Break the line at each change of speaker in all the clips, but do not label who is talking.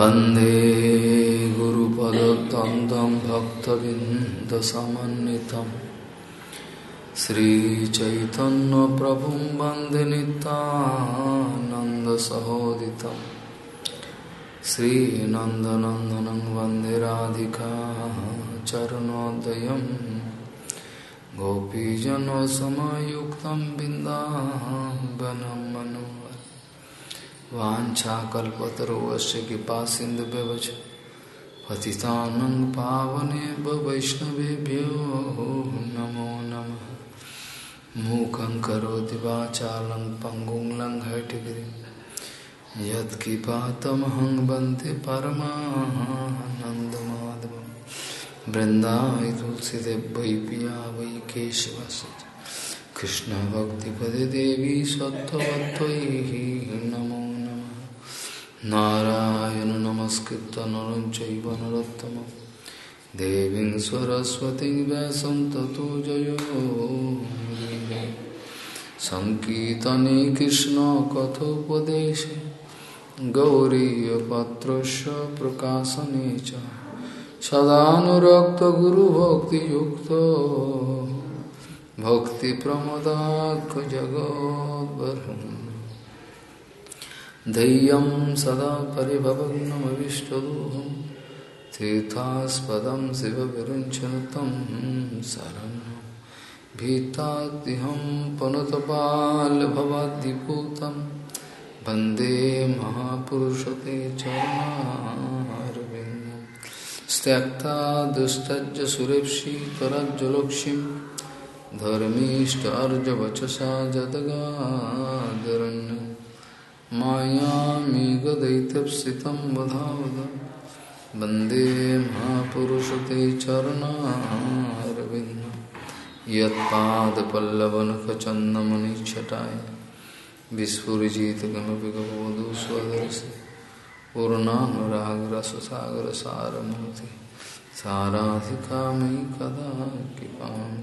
वंदे गुरुपदद्वन्द्वं भक्तबिन्दसमन्वितं श्रीचैतन्यप्रभुं वंदे नितानन्दसहोदितं श्रीनन्दनन्दनं वंदे राधिका चरणोदयं गोपीजनसमयुक्तं बिन्दावनं मनो वाछाकल्पतरुवश्य कृपा सिंधु व्यवच पतितानं पावने वैष्णवेभ्यो, नमो नमः। मूकं करोति वाचालं पङ्गुं लङ्घटिगिरिं यत्किपातमहं वंदे परमानन्दमाधवं। वृन्दावै तुलसीदेव वै पिया वै केशवस्य कृष्णभक्तिपदे देवी सत्त्ववत्त्वयि नमो। नारायण नमस्कृत नरं चैव नरोत्तमं। देवीं सरस्वतीं व्यासं ततो जयो। सङ्कीर्तने कृष्णकथोपदेशे गौरीयपत्रस्य प्रकाशने च। सदानुरक्तगुरुभक्तियुक्तो। भक्तिप्रमदाखजगद्वरुन् धैर्यं सदा परिभवग्नमविष्टदोहं तीर्थास्पदं शिवविरुञ्चन तं शरणं भीताद्यहं पुनतपाल्भवाद्दिपूतं वंदे महापुरुषते चरणारविन्दं त्यक्ता दुस्तज्ज सुरेप्सि धर्मीष्टार्जवचसा जदगादरण्यम् मायामेघदैत्यप्सितं वधावद। वंदे महापुरुषते चरणारविन्दं। यत्पादपल्लवनखचन्दमनिच्छटाय। विस्फुरिजित किमपि गवधू स्वदर्शि पूर्णानुरागरससागरसारमूर्ति। साराधिका मयि कदा कृपां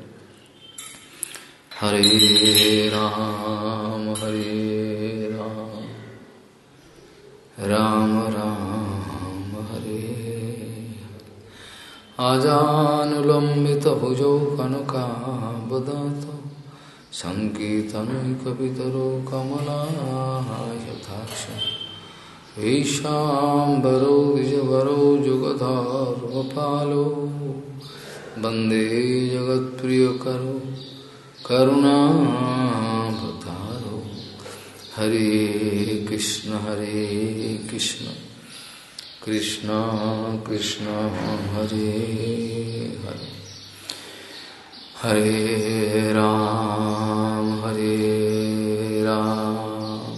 हरे राम हरे राम। राम राम, हरे आजानुलम्बितभुजौ कनकावदात सङ्कीर्तनैकपितरो कमलायथाक्ष ईशाम्बरो द्विजवरो जुगधर्मपालो वंदे जगत्प्रियकरो। करुणावतारो हरे कृष्ण हरे कृष्ण। कृष्ण कृष्ण, हरे हरे। हरे राम हरे राम।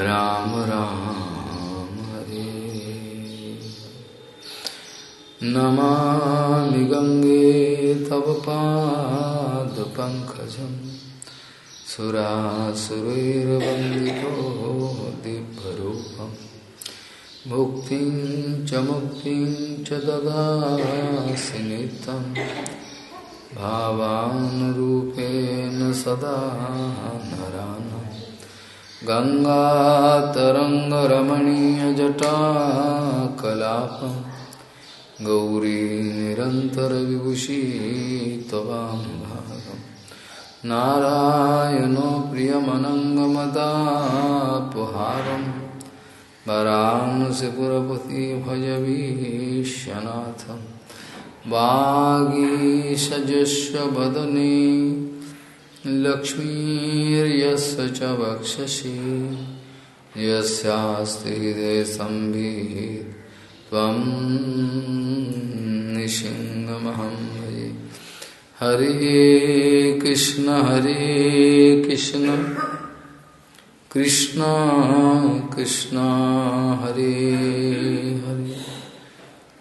राम राम, हरे। नमामि गङ्गे तव पादपङ्कजं सुरासुरैर्वन्दितो दिव्यरूपं भुक्तिं च मुक्तिं च ददासि नित्यं भावानुरूपेण सदा नरानं। गङ्गातरङ्गरमणीयजटाकलापम् गौरी नारायणो प्रियमनङ्गमदापहारं वरांसिपुरपति भजवीशनाथं वागीषजस्व वदने लक्ष्मीर्यस्य च वक्षसि यस्यास्ति हृदय संवित् त्वं हरे कृष्ण हरे कृष्ण। कृष्ण कृष्ण, हरे हरे।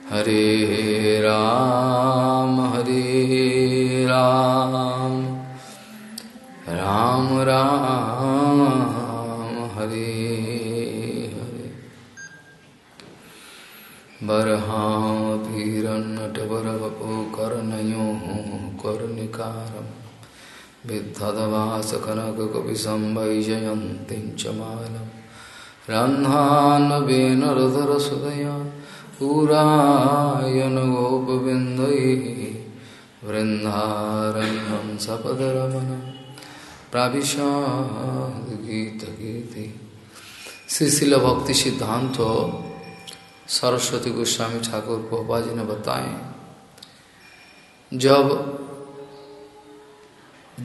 हरे राम हरे राम। राम राम, हरे हरे। बरहा बर्हापीरन्नटवरवपो कर्णयोः मालम् रन्ध्रान्नवेनरधरसुदया पुरायन गोपबिन्दैः वृन्दारण्यं सपदरमणं प्राविशाद गीतगीति श्रीशिल भक्ति सिद्धांत सरस्वती गोस्वामी ठाकुर पोपा जी ने बताए, जब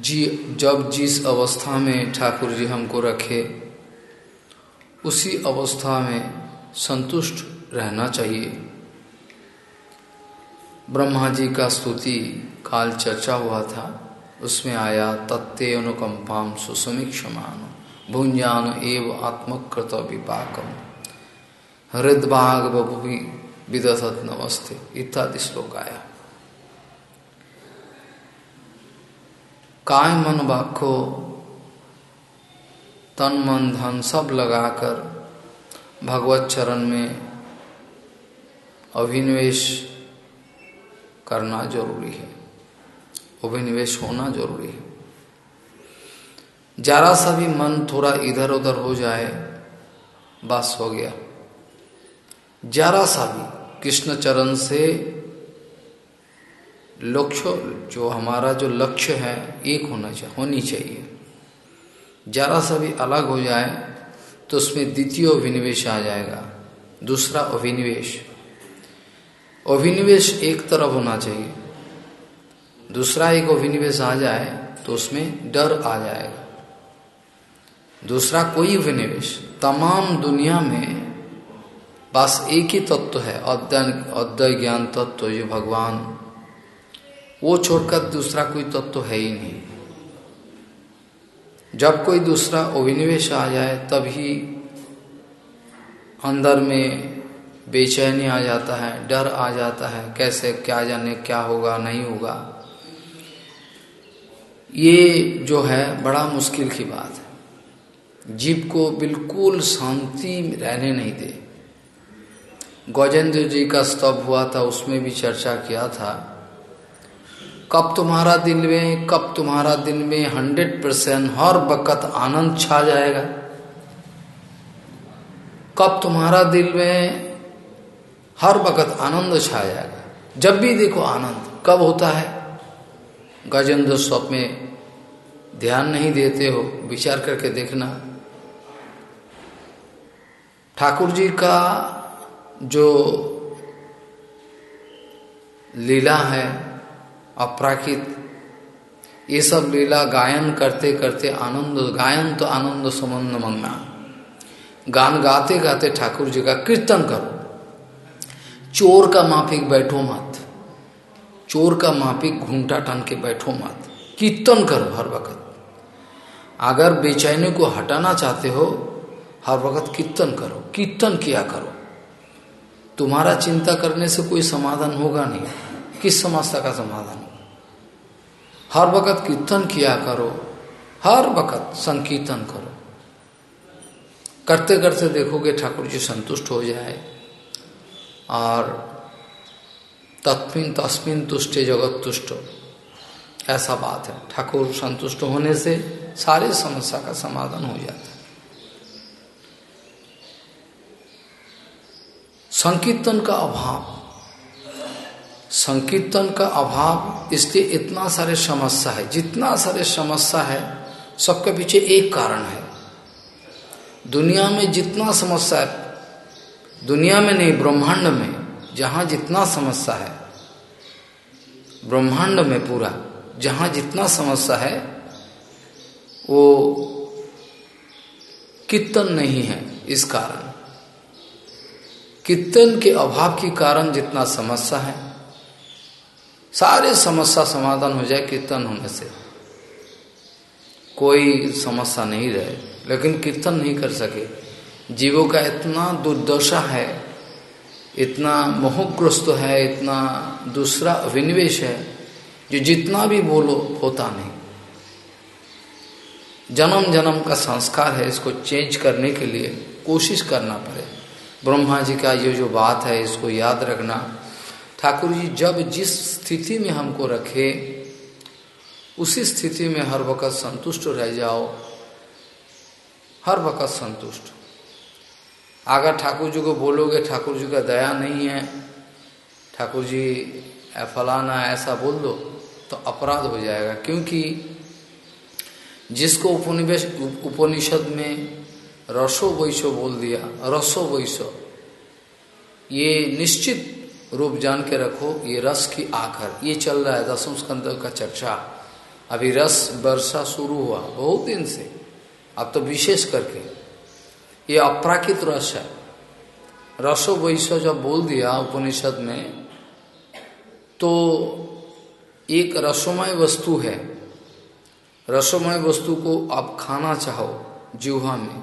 जी, जब जिस अवस्था में ठाकुर जी हमको रखे, उसी अवस्था में संतुष्ट रहना चाहिए। ब्रह्मा जी का स्तुति काल चर्चा हुआ था। उसमें आया तत्ते अनुकंपाम सुसमीक्षमान भुंजान एव आत्मकृत विपाकम हृदभाग बभुवि विदधत नमस्ते, इत्यादि श्लोक आया। काय मन वाक्यो तन मन धन सब लगाकर भगवत चरण में अभिनिवेश करना ज़रूरी है। अभिनिवेश होना ज़रूरी है। जरा सा भी मन थोड़ा इधर उधर हो जाए, बस हो गया। जरा सा भी कृष्ण चरण से लक्ष्य, जो हमारा जो लक्ष्य है, एक होना चाहिए, होनी चाहिए। जरा सा भी अलग हो जाए तो उसमें द्वितीय अभिनिवेश आ जाएगा, दूसरा अभिनिवेश। अभिनिवेश एक तरफ़ होना चाहिए, दूसरा एक अभिनिवेश आ जाए तो उसमें डर आ जाएगा। दूसरा कोई अभिनिवेश, तमाम दुनिया में बस एक ही तत्व है अध्यय ज्ञान तत्व जो भगवान। वो छोड़कर दूसरा कोई तत्व तो है ही नहीं। जब कोई दूसरा अभिनिवेश आ जाए, तभी अंदर में बेचैनी आ जाता है, डर आ जाता है, कैसे, क्या जाने, क्या होगा, नहीं होगा। ये जो है, बड़ा मुश्किल की बात है। जीव को बिल्कुल शांति रहने नहीं दे। गजेंद्र जी का स्तव हुआ था, उसमें भी चर्चा किया था। कब तुम्हारा दिल में, कब तुम्हारा दिल में हंड्रेड परसेंट हर वक़्त आनंद छा जाएगा? कब तुम्हारा दिल में हर वक़्त आनंद छा जाएगा? जब भी देखो आनंद, कब होता है? गजेंद्र स्वप्न में ध्यान नहीं देते हो, विचार करके देखना। ठाकुर जी का जो लीला है अपराकित। ये सब लीला गायन करते करते आनंद, गायन तो आनंद संबंध मंगना। गान गाते गाते ठाकुर जी का कीर्तन करो। चोर का माफिक बैठो मत। चोर का माफिक घूंटा टन के बैठो मत। कीर्तन करो हर वक्त। अगर बेचैनी को हटाना चाहते हो, हर वक्त कीर्तन करो। कीर्तन किया करो। तुम्हारा चिंता करने से कोई समाधान होगा नहीं। किस समस्या का समाधान? हर वक्त कीर्तन किया करो, हर वक्त संकीर्तन करो। करते करते देखोगे ठाकुर जी संतुष्ट हो जाए और तत्मिन तस्मिन तुष्टे जगत तुष्ट। ऐसा बात है। ठाकुर संतुष्ट होने से सारे समस्या का समाधान हो जाता है। संकीर्तन का अभाव। संकीर्तन का अभाव, इसलिए इतना सारे समस्या है। जितना सारे समस्या है, सबके पीछे एक कारण है। दुनिया में जितना समस्या है, दुनिया में नहीं, ब्रह्मांड में, जहाँ जितना समस्या है, ब्रह्मांड में पूरा, जहाँ जितना समस्या है, वो कीर्तन नहीं है इस कारण। कीर्तन के अभाव के कारण जितना समस्या है सारे समस्या समाधान हो जाए कीर्तन होने से। कोई समस्या नहीं रहे, लेकिन कीर्तन नहीं कर सके। जीवों का इतना दुर्दशा है, इतना मोहग्रस्त है, इतना दूसरा अभिनिवेश है, जो जितना भी बोलो, होता नहीं। जन्म जन्म का संस्कार है, इसको चेंज करने के लिए कोशिश करना पड़े। ब्रह्मा जी का ये जो बात है, इसको याद रखना। ठाकुर जी, जब जिस स्थिति में हमको रखे, उसी स्थिति में हर वक्त संतुष्ट रह जाओ। हर वक्त संतुष्ट। अगर ठाकुर जी को बोलोगे, ठाकुर जी का दया नहीं है, ठाकुर जी फलाना, ऐसा बोल दो तो अपराध हो जाएगा। क्योंकि जिसको उपनिवेश, उपनिषद में रसो वैसो बोल दिया, रसो वैसो, ये निश्चित रूप जान के रखो, ये रस की आखर ये चल रहा है दसम स्कंद का चर्चा। अभी रस वर्षा शुरू हुआ, बहुत दिन से। अब तो विशेष करके, ये अपराकित रस है। रसो वैसो जब बोल दिया उपनिषद में तो एक रसोमय वस्तु है। रसोमय वस्तु को आप खाना चाहो जुहा में,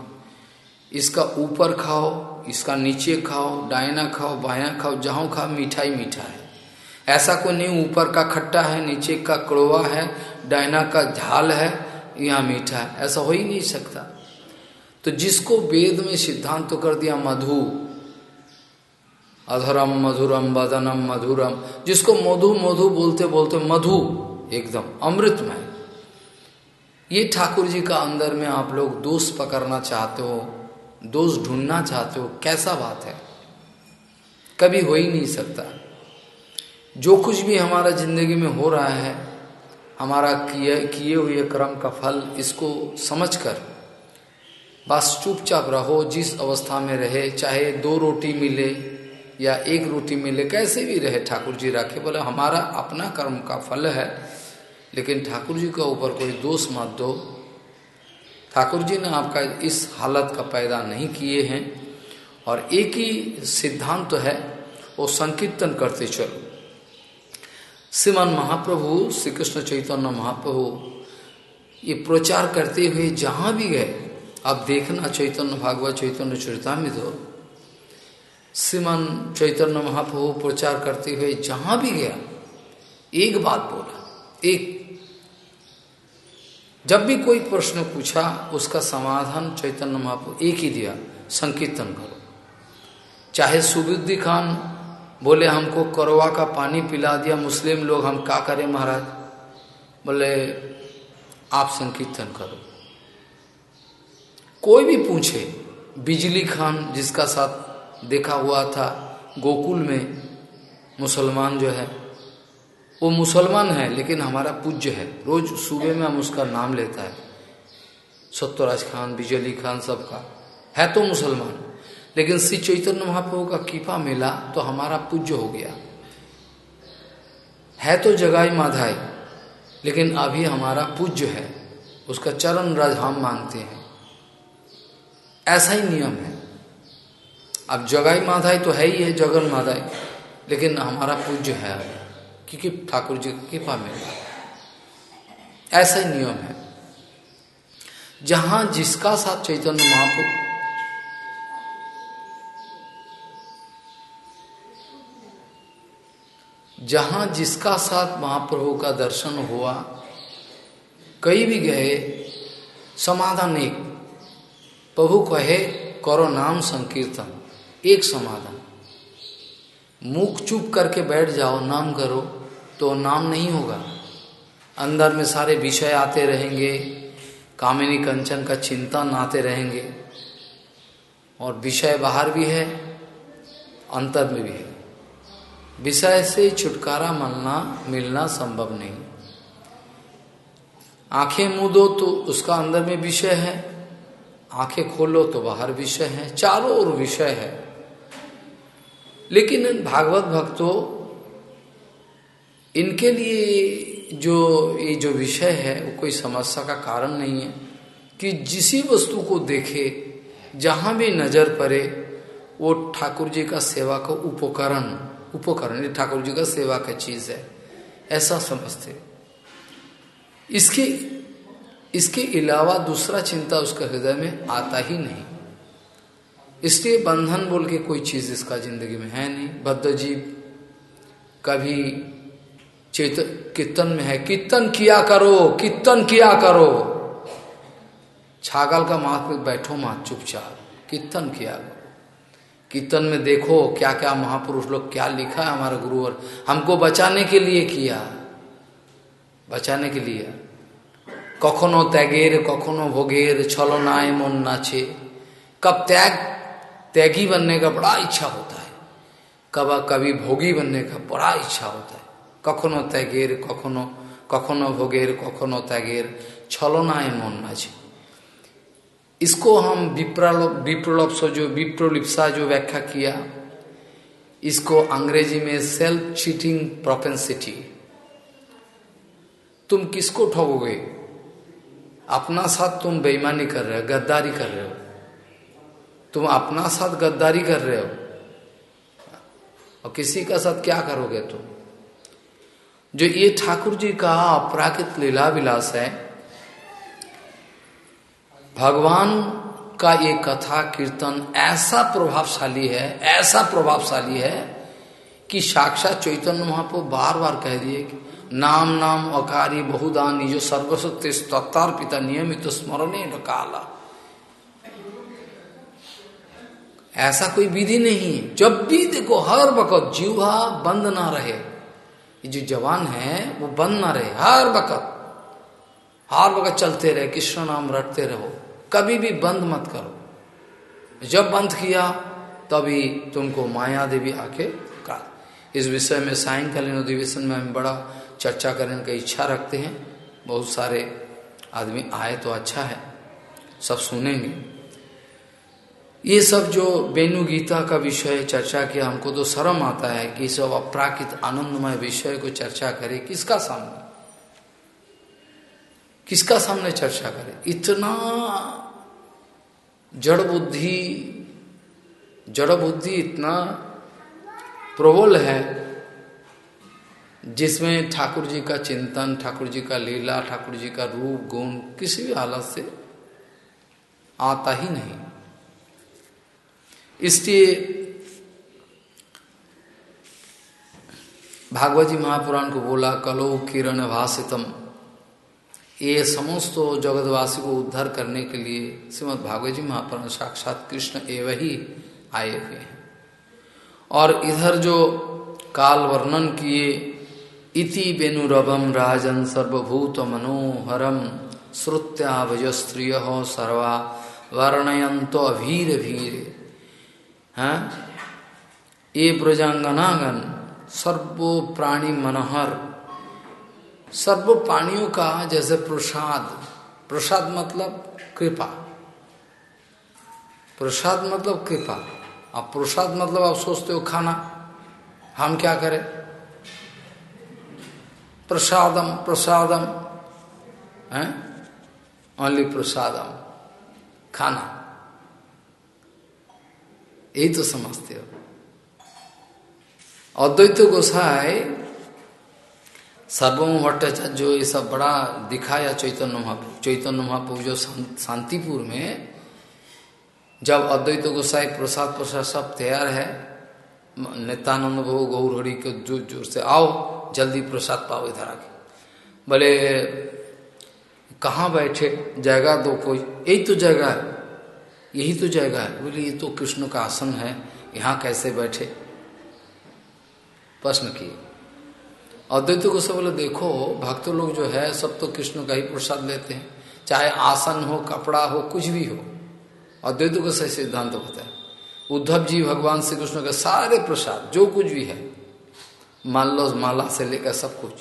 इसका ऊपर खाओ इसका नीचे खाओ डायना खाओ, बाया खाओ, जहाँ खाओ, मिठाई मीठा है ऐसा कोई नहीं, ऊपर का खट्टा है, नीचे का कड़वा है डायना का झाल है, यहाँ मीठा है। ऐसा हो ही नहीं सकता। तो जिसको वेद में सिद्धांत तो कर दिया, मधु। अधरम, मधुरम वदनम मधुरम। जिसको मधु मधु बोलते बोलते मधु, एकदम अमृतमय ये ठाकुर जी का अंदर में आप लोग दोष पकड़ना चाहते हो दोष ढूंढना चाहते हो, कैसा बात है? कभी हो ही नहीं सकता। जो कुछ भी हमारा ज़िंदगी में हो रहा है, हमारा किए किए हुए कर्म का फल, इसको समझकर बस चुपचाप रहो, जिस अवस्था में रहे, चाहे दो रोटी मिले या एक रोटी मिले, कैसे भी रहे ठाकुर जी रखे, बोले, हमारा अपना कर्म का फल है, लेकिन ठाकुर जी के ऊपर कोई दोष मत दो ठाकुर जी ने आपका इस हालत का पैदा नहीं किए हैं और एक ही सिद्धांत तो है, वो संकीर्तन करते चलो। श्रीमान महाप्रभु श्री कृष्ण चैतन्य महाप्रभु, ये प्रचार करते हुए जहाँ भी गए, आप देखना चैतन्य भागवत, चैतन्य चरितामित हो श्रीमान चैतन्य महाप्रभु प्रचार करते हुए जहाँ भी गया, एक बात बोला, एक जब भी कोई प्रश्न पूछा, उसका समाधान चैतन्य महाप्रभु एक ही दिया, संकीर्तन करो। चाहे सुबुद्धि खान बोले, हमको करवा का पानी पिला दिया, मुस्लिम लोग, हम क्या करें महाराज? बोले, आप संकीर्तन करो। कोई भी पूछे, बिजली खान जिसका साथ देखा हुआ था, गोकुल में मुसलमान जो है वो मुसलमान है, लेकिन हमारा पूज्य है। रोज सुबह में हम उसका नाम लेता है। सत्यराज खान बिजली खान सबका। है तो मुसलमान, लेकिन श्री चैतन्य महाप्रभु का कृपा मिला तो हमारा पूज्य हो गया। है तो जगाई माधाई, लेकिन अभी हमारा पूज्य है। उसका चरण राज हम मांगते हैं। ऐसा ही नियम है। अब जगाई माधाई तो है ही है, जगन माधाई, लेकिन हमारा पूज्य है अभी। क्योंकि ठाकुर जी की कृपा मिला। ऐसा ही नियम है। जहाँ जिसका साथ चैतन्य महाप्रभु जहाँ जिसका साथ महाप्रभु का दर्शन हुआ, कहीं भी गए, समाधान एक प्रभु कहे, करो नाम संकीर्तन। एक समाधान। मुख चुप करके बैठ जाओ, नाम करो तो नाम नहीं होगा। अंदर में सारे विषय आते रहेंगे, कामिनी कंचन का चिंतन आते रहेंगे। और विषय बाहर भी है, अंतर में भी है। विषय से छुटकारा मिलना मिलना संभव नहीं। आँखें मुदो तो उसका अंदर में विषय है, आँखें खोलो तो बाहर विषय है, चारों ओर विषय है। लेकिन भागवत भक्तों, इनके लिए जो, ये जो विषय है, वो कोई समस्या का कारण नहीं है कि जिसी वस्तु को देखे, जहाँ भी नज़र पड़े, वो ठाकुर जी का सेवा का उपकरण उपकरण ठाकुर जी का सेवा का चीज़ है, ऐसा समझते। इसके इसके अलावा दूसरा चिंता उसके हृदय में आता ही नहीं। इसलिए बंधन बोल के कोई चीज़ इसका ज़िंदगी में है नहीं। बद्ध जीव कभी चेत कीर्तन में है? कीर्तन किया करो कीर्तन किया करो। छागल का माथ पे बैठो मात चुपचाप। कीर्तन किया करो। कीर्तन में देखो क्या क्या महापुरुष लोग क्या लिखा है हमारा गुरुवर हमको बचाने के लिए किया। बचाने के लिए। कखनो त्यागेर, कखनो भोगेर छलनाए मन नाचे। कब त्याग त्यागी बनने का बड़ा इच्छा होता है। कब कभी भोगी बनने का बड़ा इच्छा होता है। कखनो त्यागेर, कखनो कखनो भोगेर, कखनो त्यागेर छलनाए मन नाचे इसको हम विप्रलोप विप्रलोप से जो, विप्रलिप्सा जो व्याख्या किया, इसको अंग्रेज़ी में सेल्फ चीटिंग प्रोपेंसिटी तुम किसको ठगोगे? अपना साथ तुम बेईमानी कर रहे हो, गद्दारी कर रहे हो। तुम अपना साथ गद्दारी कर रहे हो। और किसी का साथ क्या करोगे तुम? जो ये ठाकुर जी का अपराकृत लीला विलास है, भगवान का ये कथा, कीर्तन ऐसा प्रभावशाली है, ऐसा प्रभावशाली है कि साक्षात चैतन्य महापो बार बार कह दिए कि नाम नाम अकारी बहुदानी जो सर्वसत्य तत्तार पिता नियमित तो स्मरणे काला। ऐसा कोई विधि नहीं है। जब भी देखो, हर वक्त जीवा बंद ना रहे। ये जो जवान है, वो बंद ना रहे। हर वक्त हर वक्त चलते रहे, कृष्ण नाम रटते रहो। कभी भी बंद मत करो। जब बंद किया, तभी तुमको माया देवी आके का इस विषय में सायंकालीन अधिवेशन में हम बड़ा चर्चा करने का इच्छा रखते हैं। बहुत सारे आदमी आए तो अच्छा है। सब सुनेंगे। ये सब जो बेनु गीता का विषय चर्चा किया, हमको तो शर्म आता है कि सब अपराकित आनंदमय विषय को चर्चा करे। किसका सामने? किसका सामने चर्चा करे? इतना जड़ बुद्धि जड़ बुद्धि इतना प्रबल है, जिसमें ठाकुर जी का चिंतन, ठाकुर जी का लीला, ठाकुर जी का रूप, गुण किसी भी हालत से आता ही नहीं। इसलिए भागवत जी महापुराण को बोला, कलो किरण भाषितम ये समस्त जगतवासी को उद्धार करने के लिए श्रीमद भागवत जी महापुराण साक्षात कृष्ण एवं ही आए हुए हैं। और इधर जो काल वर्णन किए, इति बेनुरभम राजन सर्वभूत मनोहरम, श्रुत्या भज स्त्रिय सर्वा वर्णयंतो अभीर भीर हैं? ये ब्रजांगनागन, सर्वो प्राणी मनोहर। सर्व प्राणियों का जैसे प्रसाद। प्रसाद मतलब कृपा। प्रसाद मतलब कृपा। अब प्रसाद मतलब आप सोचते हो खाना। हम क्या करें? प्रसादम प्रसादम, है? ओनली प्रसादम। खाना। यही तो समझते हो। अद्वैत गोसाई सर्वम भट्टाचार्य जो ये सब बड़ा दिखाया चैतन्य महाप्रभु चैतन्य महाप्रभु जो शांतिपुर में। जब अद्वैत गोसाई प्रसाद प्रसाद सब तैयार है, नित्यानंद बहु गौर हरि के ज़ोर ज़ोर से, आओ, जल्दी प्रसाद पाओ इधर आके। बोले, कहाँ बैठे? जगह दो कोई? यही तो जगह है। यही तो जगह है बोले, ये तो कृष्ण का आसन है, यहाँ कैसे बैठे? प्रश्न किए। अद्वैत को सब बोले, देखो, भक्त लोग जो है, सब तो कृष्ण का ही प्रसाद लेते हैं। चाहे आसन हो, कपड़ा हो, कुछ भी हो। अद्वैत को सही सिद्धांत तो है। उद्धव जी भगवान श्री कृष्ण के सारे प्रसाद, जो कुछ भी है, मान लो, माला से लेकर सब कुछ,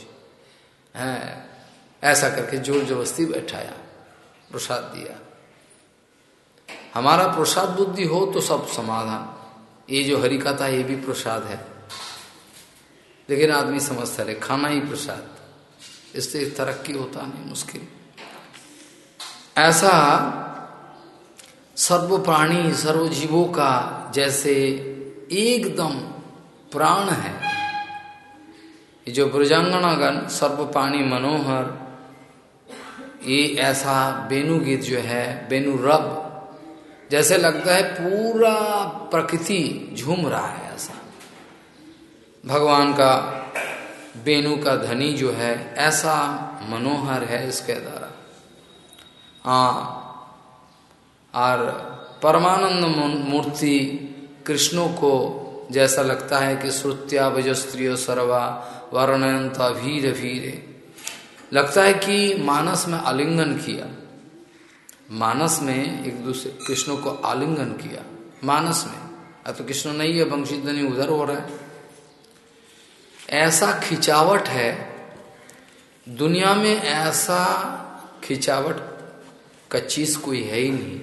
है, ऐसा करके ज़ोर जबरस्ती बैठाया, प्रसाद दिया। हमारा प्रसाद बुद्धि हो तो सब समाधान। ये जो हरि कथा ये भी प्रसाद है। लेकिन आदमी समझता रहे खाना ही प्रसाद। इससे तरक्की होता नहीं, मुश्किल। ऐसा सर्व प्राणी सर्व जीवों का जैसे एकदम प्राण है। जो ब्रजांगनागण सर्व प्राणी मनोहर, ये ऐसा बेनु गीत जो है, बेनु रब जैसे लगता है पूरा प्रकृति झूम रहा है ऐसा। भगवान का, बेनु का धनी जो है, ऐसा मनोहर है इसके द्वारा। हाँ और परमानंद मूर्ति कृष्णों को जैसा लगता है कि श्रुत्या वजस्त्रियो सर्वा वर्णयंता भीर भीरे लगता है कि मानस में आलिंगन किया। मानस में एक दूसरे, कृष्ण को आलिंगन किया। मानस में। अब तो कृष्ण नहीं है वंशीधनी उधर हो रहा है। ऐसा खिंचावट है, दुनिया में ऐसा खिंचावट का चीज़ कोई है ही नहीं।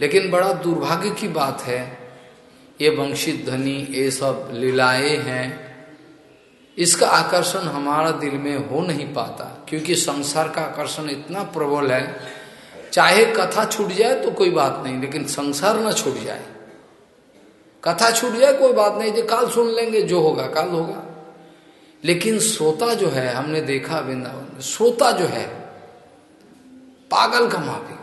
लेकिन बड़ा दुर्भाग्य की बात है, ये वंशित धनी ये सब लीलाएँ हैं, इसका आकर्षण हमारा दिल में हो नहीं पाता, क्योंकि संसार का आकर्षण इतना प्रबल है चाहे कथा छूट जाए तो कोई बात नहीं, लेकिन संसार ना छूट जाए। कथा छूट जाए, कोई बात नहीं, जो काल सुन लेंगे, जो होगा, काल होगा। लेकिन श्रोता जो है, हमने देखा वृंदावन में, श्रोता जो है, पागल का माफिक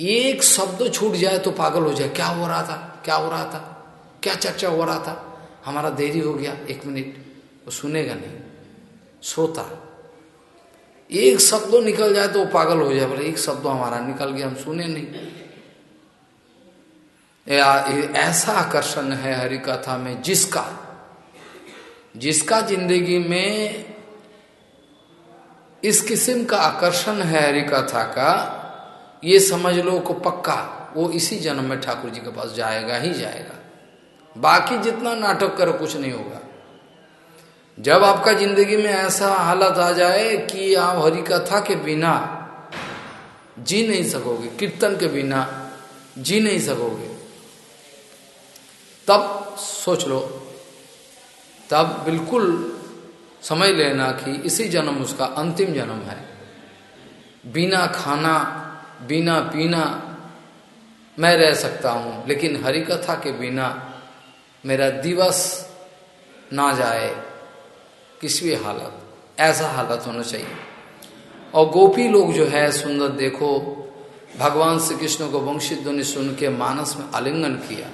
एक शब्द छूट जाए तो पागल हो जाए। क्या हो रहा था? क्या हो रहा था? क्या चर्चा हो रहा था? हमारा देरी हो गया, एक मिनट। वो सुनेगा नहीं। श्रोता एक शब्द निकल जाए तो वो पागल हो जाए बोले एक शब्द हमारा निकल गया, हम सुने नहीं। ऐसा आकर्षण है हरि कथा में जिसका जिसका ज़िंदगी में इस किस्म का आकर्षण है हरि कथा का, ये समझ लो को पक्का, वो इसी जन्म में ठाकुर जी के पास जाएगा ही जाएगा। बाकी जितना नाटक करो कुछ नहीं होगा। जब आपका ज़िंदगी में ऐसा हालत आ जाए कि आप हरि कथा के बिना जी नहीं सकोगे, कीर्तन के बिना जी नहीं सकोगे, तब सोच लो। तब बिल्कुल समझ लेना कि इसी जन्म उसका अंतिम जन्म है। बिना खाना, बिना पीना मैं रह सकता हूँ, लेकिन हरि कथा के बिना मेरा दिवस ना जाए। किसी भी हालत, ऐसा हालत होना चाहिए। और गोपी लोग जो है, सुंदर देखो, भगवान श्री कृष्ण को वंशित ध्वनि सुन के मानस में आलिंगन किया।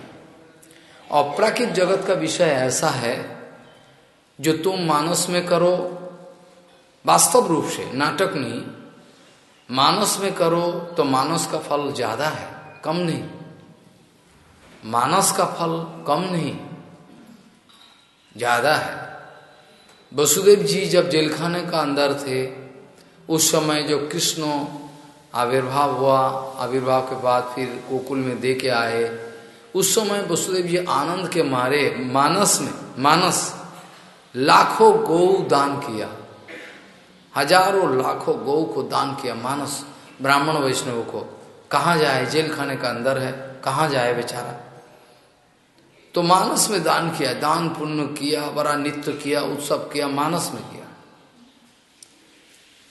और प्राकृत जगत का विषय ऐसा है, जो तुम मानस में करो, वास्तव रूप से, नाटक नहीं, मानस में करो तो मानस का फल ज़्यादा है, कम नहीं। मानस का फल कम नहीं, ज़्यादा है। वसुदेव जी जब जेलखाने का अंदर थे, उस समय जो कृष्ण आविर्भाव हुआ, आविर्भाव के बाद फिर गोकुल में दे के आए, उस समय वसुदेव जी आनंद के मारे, मानस में, मानस, लाखों गौ दान किया। हज़ारों लाखों गौ को दान किया, मानस, ब्राह्मण वैष्णव को। कहा जाए? जेल खाने का अंदर है, कहा जाए बेचारा? तो मानस में दान किया, दान पुण्य किया, बड़ा नित्य किया, उत्सव किया, मानस में किया।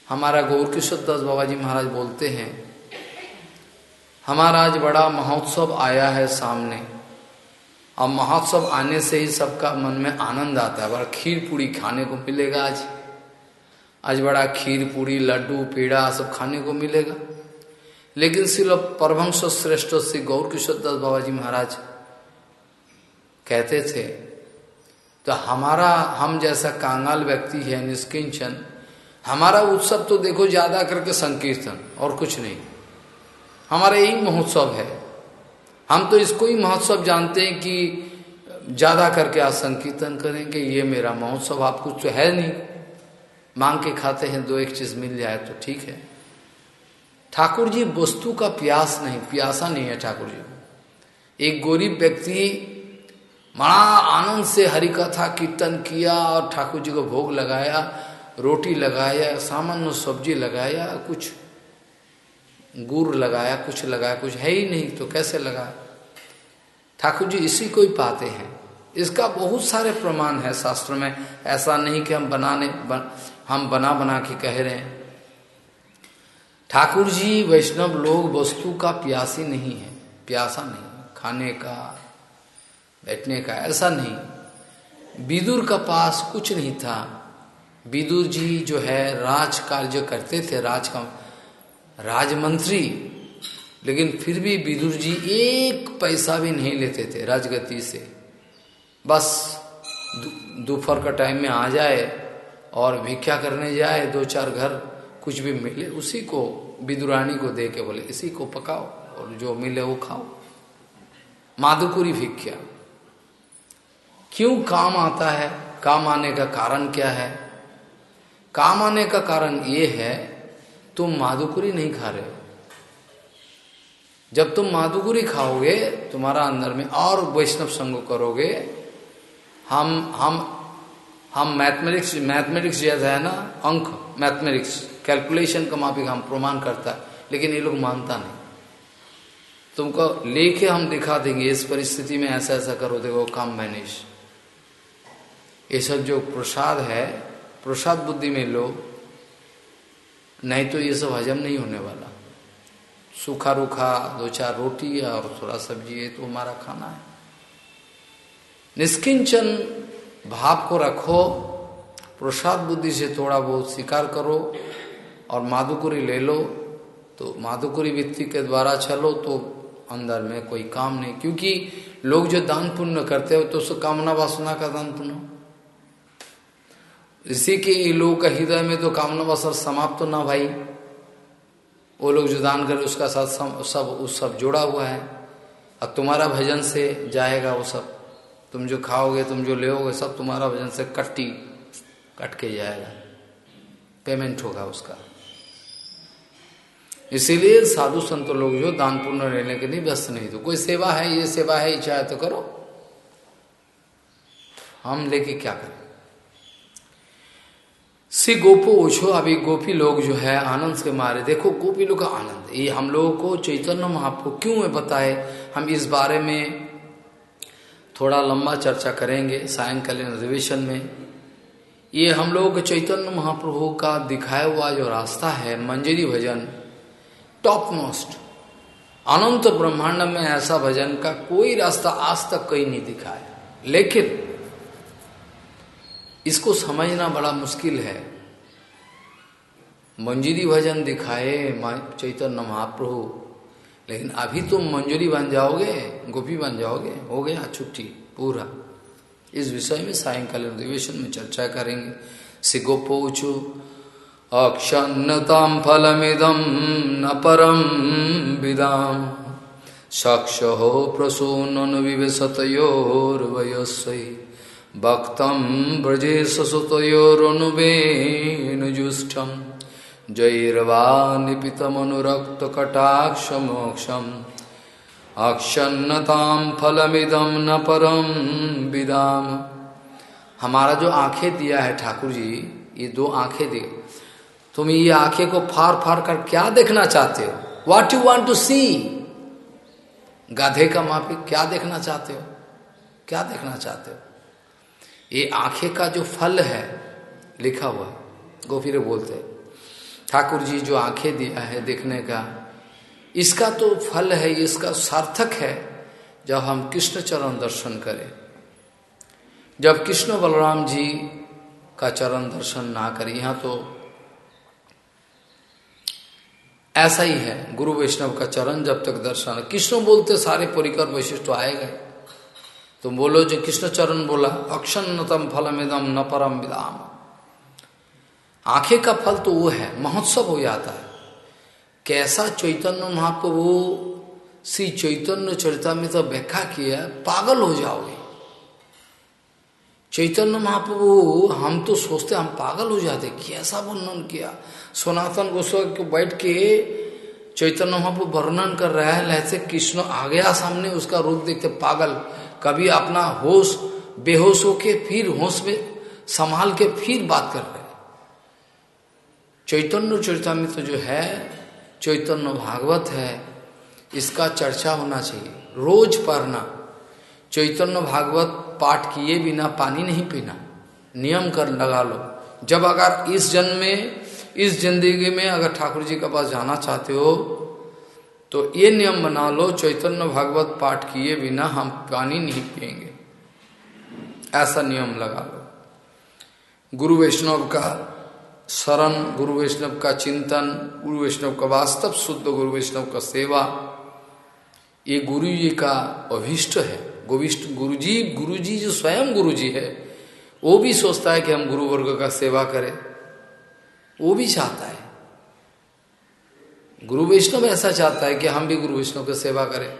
हमारा गौर किशोर दास बाबा जी महाराज बोलते हैं, हमारा आज बड़ा महोत्सव आया है सामने। और महोत्सव आने से ही सबका मन में आनंद आता है। बड़ा खीर पूड़ी खाने को मिलेगा आज। आज बड़ा खीर पूड़ी लड्डू, पेड़ा सब खाने को मिलेगा। लेकिन सिर्फ़ परभंश श्रेष्ठ श्री गौर किशोर दास बाबा जी महाराज कहते थे तो हमारा, हम जैसा कांगाल व्यक्ति है, निष्किंचन, हमारा उत्सव तो देखो ज़्यादा करके संकीर्तन और कुछ नहीं। हमारा यही महोत्सव है। हम तो इसको ही महोत्सव जानते हैं कि ज़्यादा करके आज संकीर्तन करेंगे, ये मेरा महोत्सव, आप कुछ तो है नहीं। मांग के खाते हैं, दो एक चीज़ मिल जाए तो ठीक है। ठाकुर जी, वस्तु का प्यास नहीं, प्यासा नहीं है ठाकुर जी एक गरीब व्यक्ति बड़ा आनंद से हरि कथा कीर्तन किया और ठाकुर जी को भोग लगाया रोटी लगाया सामान्य सब्ज़ी लगाया कुछ गुड़ लगाया कुछ लगाया कुछ है ही नहीं तो कैसे लगाया ठाकुर जी इसी को ही पाते हैं। इसका बहुत सारे प्रमाण है शास्त्र में। ऐसा नहीं कि हम बनाने बन, हम बना बना के कह रहे हैं। ठाकुर जी वैष्णव लोग वस्तु का प्यासी नहीं है। प्यासा नहीं खाने का बैठने का, ऐसा नहीं। विदुर का पास कुछ नहीं था। विदुर जी जो है राज कार्य करते थे, राज का राजमंत्री। लेकिन फिर भी विदुर जी एक पैसा भी नहीं लेते थे राजगति से। बस दोपहर का टाइम में आ जाए और भिक्षा करने जाए दो चार घर कुछ भी मिले, उसी को विदुरानी को दे के बोले, इसी को पकाओ और जो मिले वो खाओ। माधुकुरी भिक्षा। क्यों काम आता है? काम आने का कारण क्या है? काम आने का कारण ये है, तुम माधुकुरी नहीं खा रहे हो। जब तुम माधुकुरी खाओगे, तुम्हारा अंदर में और वैष्णव संग करोगे, हम हम हम मैथमेटिक्स मैथमेटिक्स जैसा है ना, अंक, मैथमेटिक्स, कैलकुलेशन का माफ़ी हम प्रमाण करता है, लेकिन ये लोग मानता नहीं। तुमको लेके हम दिखा देंगे, इस परिस्थिति में ऐसा ऐसा करो, देखो, काम मैनिश ये सब जो प्रसाद है, प्रसाद बुद्धि में लो, नहीं तो ये सब हजम नहीं होने वाला। सूखा रूखा दो चार रोटी और थोड़ा सब्ज़ी है तो हमारा खाना है। निष्किंचन भाव को रखो, प्रसाद बुद्धि से थोड़ा बहुत स्वीकार करो और माधुकुरी ले लो तो माधुकुरी वृत्ति के द्वारा चलो तो अंदर में कोई काम नहीं। क्योंकि लोग जो दान पुण्य करते हो तो उसको कामना वासना का दान पुण्य। इसी के ये लोग का हृदय में तो कामना वासना समाप्त तो ना भाई। वो लोग जो दान करे उसका साथ सब सब, उस सब जुड़ा हुआ है। और तुम्हारा भजन से जाएगा वो सब। तुम जो खाओगे, तुम जो ले सब तुम्हारा भजन से कट्टी, कट के जाएगा। पेमेंट होगा उसका। इसीलिए साधु संत लोग जो दान पुण्य लेने के लिए व्यस्त नहीं तो कोई सेवा है, ये सेवा है, इच्छा तो करो। हम लेके क्या करें? श्री गोपो ओछो अभी गोपी लोग जो है आनंद से मारे। देखो, गोपी लोग का आनंद। ये हम लोगों को चैतन्य महाप्रभु क्यों है बताए? हम इस बारे में थोड़ा लंबा चर्चा करेंगे सायंकालीन अधिवेशन में। ये हम लोगों के चैतन्य महाप्रभु का दिखाया हुआ जो रास्ता है मंजरी भजन टॉप मोस्ट अनंत ब्रह्मांड में ऐसा भजन का कोई रास्ता आज तक कहीं नहीं दिखाया। लेकिन इसको समझना बड़ा मुश्किल है। मंजूरी भजन दिखाए चैतन्य महाप्रभु। लेकिन अभी तुम मंजूरी बन जाओगे, गोपी बन जाओगे, हो गया छुट्टी पूरा। इस विषय में सायंकाल अधिवेशन में चर्चा करेंगे। सि गोपोचु अक्षन्नताम फलमिदम न परम विदाम सक्ष हो प्रसून विवेशतोर्वयस्वी भक्तम ब्रजेशसुतोरुनुवेणुजुष्टम जैर्वा निपितमनुरक्तकटाक्षमोक्षम। अक्षन्नताम फलमिदम न परम विदाम। हमारा जो आँखें दिया है ठाकुर जी ये दो आँखें दिए तुम ये आँखें को फार फार कर क्या देखना चाहते हो? What you want to see गाधे का माफ़ी क्या देखना चाहते हो? क्या देखना चाहते हो? ये आँखें का जो फल है, लिखा हुआ गोफीर बोलते ठाकुर जी जो आँखें दिया है देखने का, इसका तो फल है, इसका सार्थक है, जब हम कृष्ण चरण दर्शन करें। जब कृष्ण बलराम जी का चरण दर्शन ना करें, यहाँ तो ऐसा ही है, गुरु वैष्णव का चरण जब तक दर्शन, कृष्ण बोलते सारे परिकर वैशिष्ट आए गए। तुम बोलो जो कृष्ण चरण बोला अक्षन्नतम फलमिदम न परम विदाम। आँखें का फल तो वो है, महोत्सव हो जाता है। कैसा चैतन्य महाप्रभु श्री चैतन्य चरिता में तो व्याख्या किया पागल हो जाओगे। चैतन्य महाप्रभु हम तो सोचते हम पागल हो जाते कैसा वर्णन किया। सनातन गोस्वामी को बैठ के चैतन्य महाप्रभु वर्णन कर रहा है, लहसे कृष्ण आ गया सामने, उसका रूप देखते पागल। कभी अपना होश बेहोश होके फिर होश में संभाल के फिर बात कर रहे चैतन्य चरितमित तो जो है, चैतन्य भागवत है, इसका चर्चा होना चाहिए। रोज पढ़ना। चैतन्य भागवत पाठ किए बिना, पानी नहीं पीना। नियम कर लगा लो। जब अगर इस जन्म में, इस ज़िंदगी में अगर ठाकुर जी के पास जाना चाहते हो तो ये नियम बना लो, चैतन्य भागवत पाठ किए बिना हम पानी नहीं पिएँगे ऐसा नियम लगा लो। गुरु वैष्णव का शरण, गुरु वैष्णव का चिंतन, गुरु वैष्णव का वास्तव, शुद्ध गुरु वैष्णव का सेवा, ये गुरु जी का अभिष्ट है। गोविष्ट गुरु जी गुरु जी जो स्वयं गुरु जी है, वो भी सोचता है कि हम गुरु वर्ग का सेवा करें। वो भी चाहता है। गुरु वैष्णव ऐसा चाहता है कि हम भी गुरु वैष्णव की सेवा करें।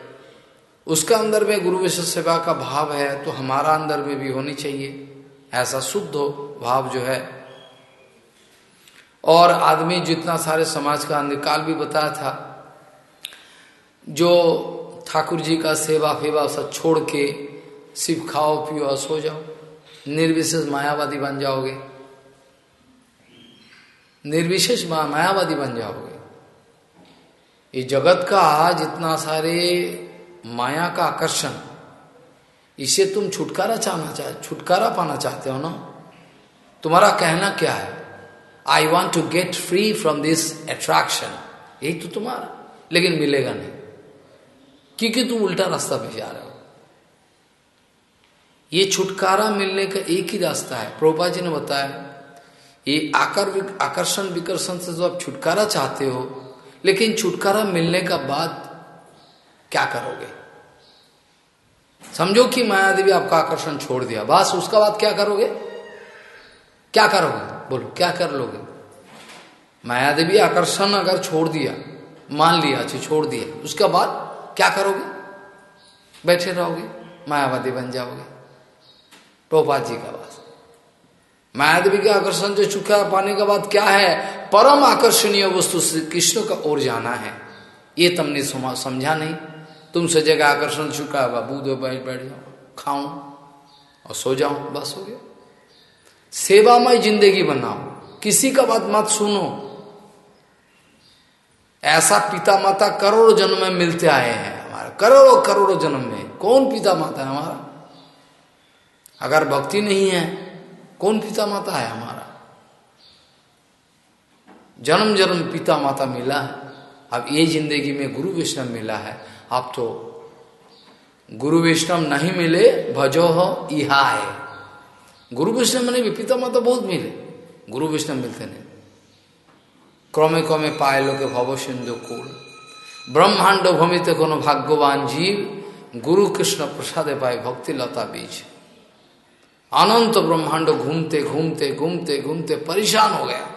उसका अंदर में गुरु वैष्णव सेवा का भाव है तो हमारा अंदर में भी होनी चाहिए। ऐसा शुद्ध हो, भाव जो है। और आदमी जितना सारे समाज का अंधकाल भी बताया था, जो ठाकुर जी का सेवा फेवा सब छोड़ के सिर्फ़ खाओ, पियो और सो जाओ, निर्विशेष मायावादी बन जाओगे। निर्विशेष मायावादी बन जाओगे। ये जगत का जितना सारे माया का आकर्षण, इसे तुम छुटकारा चाहना चाहे, छुटकारा पाना चाहते हो ना? तुम्हारा कहना क्या है? I want to get free from this attraction यही तो तुम्हारा, लेकिन मिलेगा नहीं। क्योंकि तुम उल्टा रास्ता पे जा रहे हो। ये छुटकारा मिलने का एक ही रास्ता है। प्रोपा जी ने बताया, ये आकर आकर्षण विकर्षण से जो आप छुटकारा चाहते हो लेकिन छुटकारा मिलने का बाद क्या करोगे? समझो कि माया देवी आपका आकर्षण छोड़ दिया। बस उसका बाद क्या करोगे? क्या करोगे? बोलो, क्या कर लोगे? माया देवी आकर्षण अगर छोड़ दिया, मान लिया, अच्छी, छोड़ दिया, उसके बाद क्या करोगे? बैठे रहोगे मायावादी बन जाओगे। टोपा जी का मायादेवी के आकर्षण जो चुका पाने के बाद क्या है? परम आकर्षणीय वस्तु श्री कृष्ण का ओर जाना है। ये तुमने समझा नहीं। तुमसे जगह आकर्षण चुका बाबू दो बैठ बैठ जाओ खाऊं और सो जाऊँ बस हो गया। सेवामय ज़िंदगी बनाओ। किसी का बात मत सुनो। ऐसा पिता माता करोड़ों जन्म में मिलते आए हैं हमारे। करोड़ों करोड़ों जन्म में। कौन पिता माता है हमारा? अगर भक्ति नहीं है कौन पिता माता है हमारा? जन्म जन्म पिता माता मिला है। अब ये ज़िंदगी में गुरु वैष्णव मिला है। आप तो गुरु वैष्णव नहीं मिले, भजो हो, इहा है। गुरु वैष्णव मैंने भी पिता माता बहुत मिले। गुरु वैष्णव मिलते नहीं। क्रमे क्रमे पाए लोके भव सिंधु कुल। ब्रह्मांड भूमिते कोनो भाग्यवान जीव, गुरु कृष्ण प्रसादे पाए भक्ति लता बीज। अनंत ब्रह्मांड घूमते घूमते घूमते घूमते परेशान हो गया।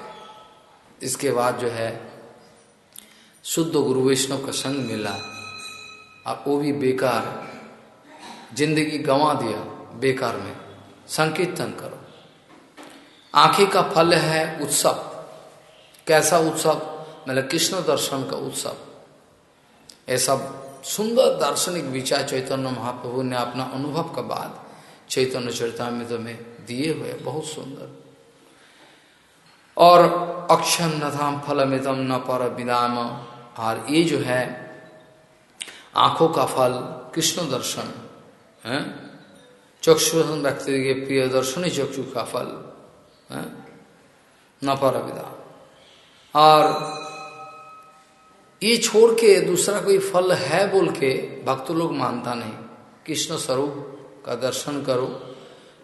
इसके बाद जो है, शुद्ध गुरु वैष्णव का संग मिला। अब वो भी बेकार, ज़िंदगी गंवा दिया बेकार में। संकीर्तन करो। आँखें का फल है उत्सव। कैसा उत्सव? मतलब कृष्ण दर्शन का उत्सव। ऐसा सुंदर दार्शनिक विचार चैतन्य महाप्रभु ने अपना अनुभव का बाद चैतन्य चरितमृत में दिए हुए बहुत सुंदर। और अक्षम न धाम फलमितम न पर विदाम। और ये जो है, आँखों का फल, कृष्ण दर्शन, है? चक्षुदर्शन व्यक्ति के प्रिय दर्शन ही चक्षु का फल, है? न पर विदाम। और ये छोड़ के दूसरा कोई फल है बोल के भक्त लोग मानता नहीं। कृष्ण स्वरूप का दर्शन करो।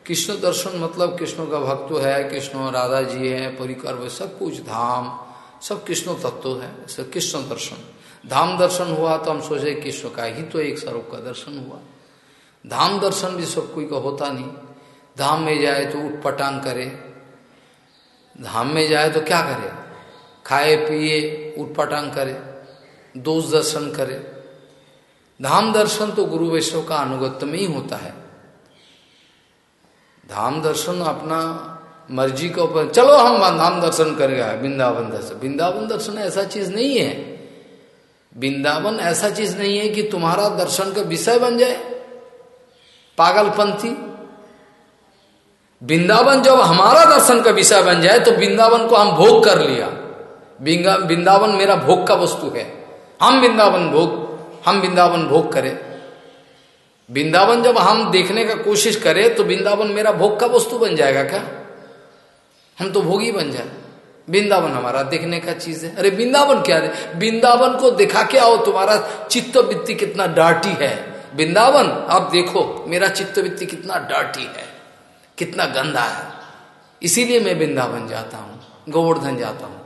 कृष्ण दर्शन मतलब कृष्ण का भक्त है, कृष्ण राधा जी है, परिकर सब कुछ धाम, सब कृष्ण तत्व है सब कृष्ण दर्शन। धाम दर्शन हुआ तो हम सोचे कृष्ण का ही तो एक स्वरूप का दर्शन हुआ। धाम दर्शन भी सब कोई का होता नहीं। धाम में जाए तो उठ पटांग करे। धाम में जाए तो क्या करे? खाए, पिए, उठ पटांग करे, दोष दर्शन करे। धाम दर्शन तो गुरु वैष्णव का अनुगत्य में ही होता है। धाम दर्शन अपना मर्ज़ी के ऊपर, चलो हम धाम दर्शन करेगा वृंदावन दर्शन। वृंदावन दर्शन ऐसा चीज़ नहीं है। वृंदावन ऐसा चीज़ नहीं है कि तुम्हारा दर्शन का विषय बन जाए। पागलपंथी। वृंदावन जब हमारा दर्शन का विषय बन जाए तो वृंदावन को हम भोग कर लिया। वृंदावन मेरा भोग का वस्तु है। हम वृंदावन भोग हम वृंदावन भोग करें। वृंदावन जब हम देखने का कोशिश करें तो वृंदावन मेरा भोग का वस्तु बन जाएगा क्या? हम तो भोगी बन जाए। वृंदावन हमारा देखने का चीज़ है। अरे वृंदावन क्या है? वृंदावन को दिखा के आओ, तुम्हारा चित्त वृत्ति कितना डार्टी है। वृंदावन आप देखो, मेरा चित्त वृत्ति कितना डार्टी है, कितना गंदा है। इसीलिए मैं वृंदावन जाता हूँ, गोवर्धन जाता हूँ।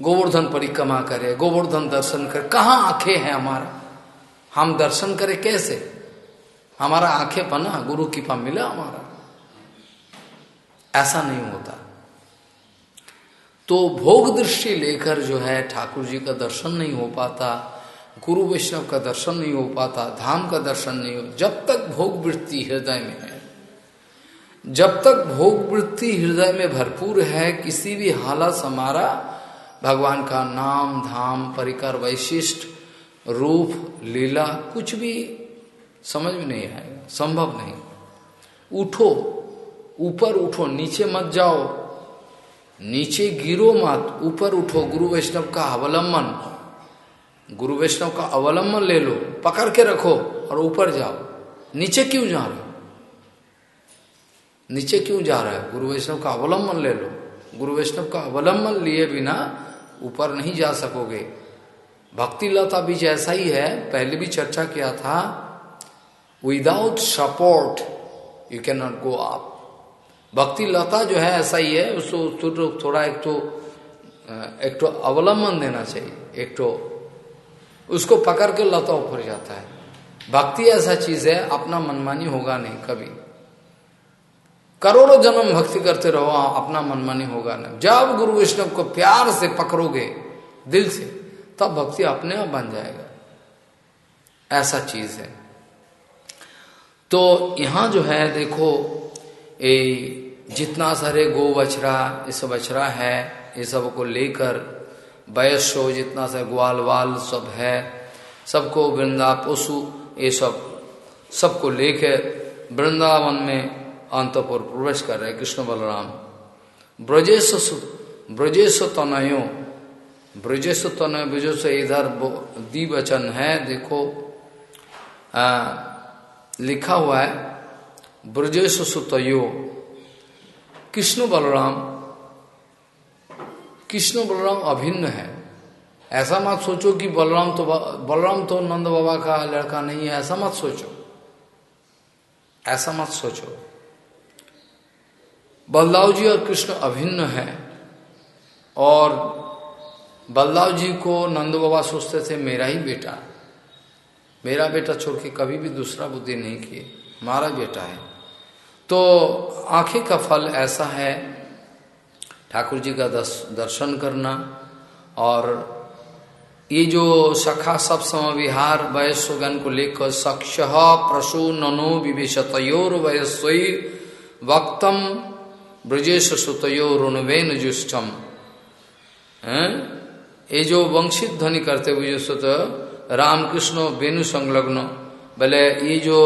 गोवर्धन परिक्रमा करे, गोवर्धन दर्शन करे। कहा आँखें हैं हमारा? हम दर्शन करें कैसे? हमारा आँखें पना गुरु कृपा मिला हमारा। ऐसा नहीं होता। तो भोग दृष्टि लेकर जो है ठाकुर जी का दर्शन नहीं हो पाता, गुरु वैष्णव का दर्शन नहीं हो पाता, धाम का दर्शन नहीं हो, जब तक भोग वृत्ति हृदय में है, जब तक भोग वृत्ति हृदय में भरपूर है, किसी भी हालत हमारा भगवान का नाम, धाम, परिकर, वैशिष्ट रूप, लीला कुछ भी समझ में नहीं आएगा, संभव नहीं। उठो, ऊपर उठो, नीचे मत जाओ। नीचे गिरो मत, ऊपर उठो। गुरु वैष्णव का अवलंबन, गुरु वैष्णव का अवलंबन ले लो, पकड़ के रखो और ऊपर जाओ। नीचे क्यों जा रहे हो? नीचे क्यों जा रहा है? गुरु वैष्णव का अवलंबन ले लो। गुरु वैष्णव का अवलंबन लिए बिना ऊपर नहीं जा सकोगे। भक्ति लता बीच ऐसा ही है, पहले भी चर्चा किया था without support you can not go up भक्ति लता जो है ऐसा ही है, उसको तो थोड़ा एक तो एक तो अवलंबन देना चाहिए, एक तो उसको पकड़ के लता ऊपर जाता है। भक्ति ऐसा चीज़ है, अपना मनमानी होगा नहीं कभी। करोड़ों जन्म भक्ति करते रहो, अपना मनमानी होगा नहीं। जब गुरु वैष्णव को प्यार से पकड़ोगे, दिल से तब भक्ति अपने आप बन जाएगा। ऐसा चीज़ है। तो यहाँ जो है, देखो ये जितना सारे गो बछरा ये सब बछरा है, ये सबको लेकर वयस्ो जितना सा ग्वाल वाल सब है, सबको वृंदा, पशु, ये सब, सबको लेकर वृंदावन में अंतपुर प्रवेश कर रहे कृष्ण बलराम। ब्रजेश ब्रजेश तनयो ब्रजेश तनय ब्रजेश इधर द्विवचन है देखो। आ, लिखा हुआ है ब्रजेश सुतयो कृष्ण बलराम कृष्ण बलराम अभिन्न है। ऐसा मत सोचो कि बलराम तो बलराम तो नंद बाबा का लड़का नहीं है ऐसा मत सोचो। ऐसा मत सोचो। बलदाव जी और कृष्ण अभिन्न है और बलदाव जी को नंद बाबा सोचते थे, मेरा ही बेटा। मेरा बेटा छोड़ के कभी भी दूसरा बुद्धि नहीं किए। हमारा बेटा है। तो आँखें का फल ऐसा है, ठाकुर जी का दर्शन करना और ये जो सखा सब समविहार वयस्वगन को लेकर सक्ष प्रसु ननो विवेशतोर वयस्वी वक्तम ब्रजेश सुतोर सुतयोरुणवेन जुष्टम ये जो वंशित ध्वनि करते हुए सुत, रामकृष्ण, वेणु संलग्न, भले ये जो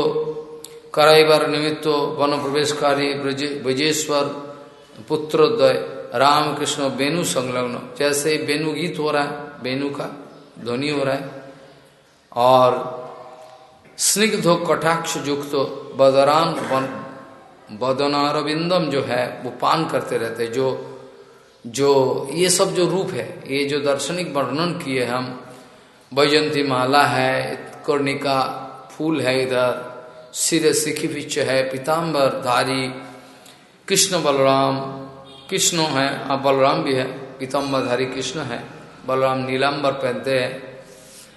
कराइबर निमित्त वन प्रवेशकारी ब्रजेश्वर पुत्रोदय राम कृष्ण वेणु संलग्न, जैसे वेणु गीत हो रहा है, वेणु का ध्वनि हो रहा है, और स्निग्धो, कटाक्ष युक्त, बदरान बदनारविंदम जो है, वो पान करते रहते जो जो ये सब जो रूप है, ये जो दार्शनिक वर्णन किए हम वैजंती माला है, कर्णिका फूल है इधर, सिर सिखी पिच है, पीताम्बर धारी, कृष्ण बलराम, कृष्ण है अब बलराम भी है, पीताम्बर धारी कृष्ण है, बलराम नीलाम्बर पहनते हैं।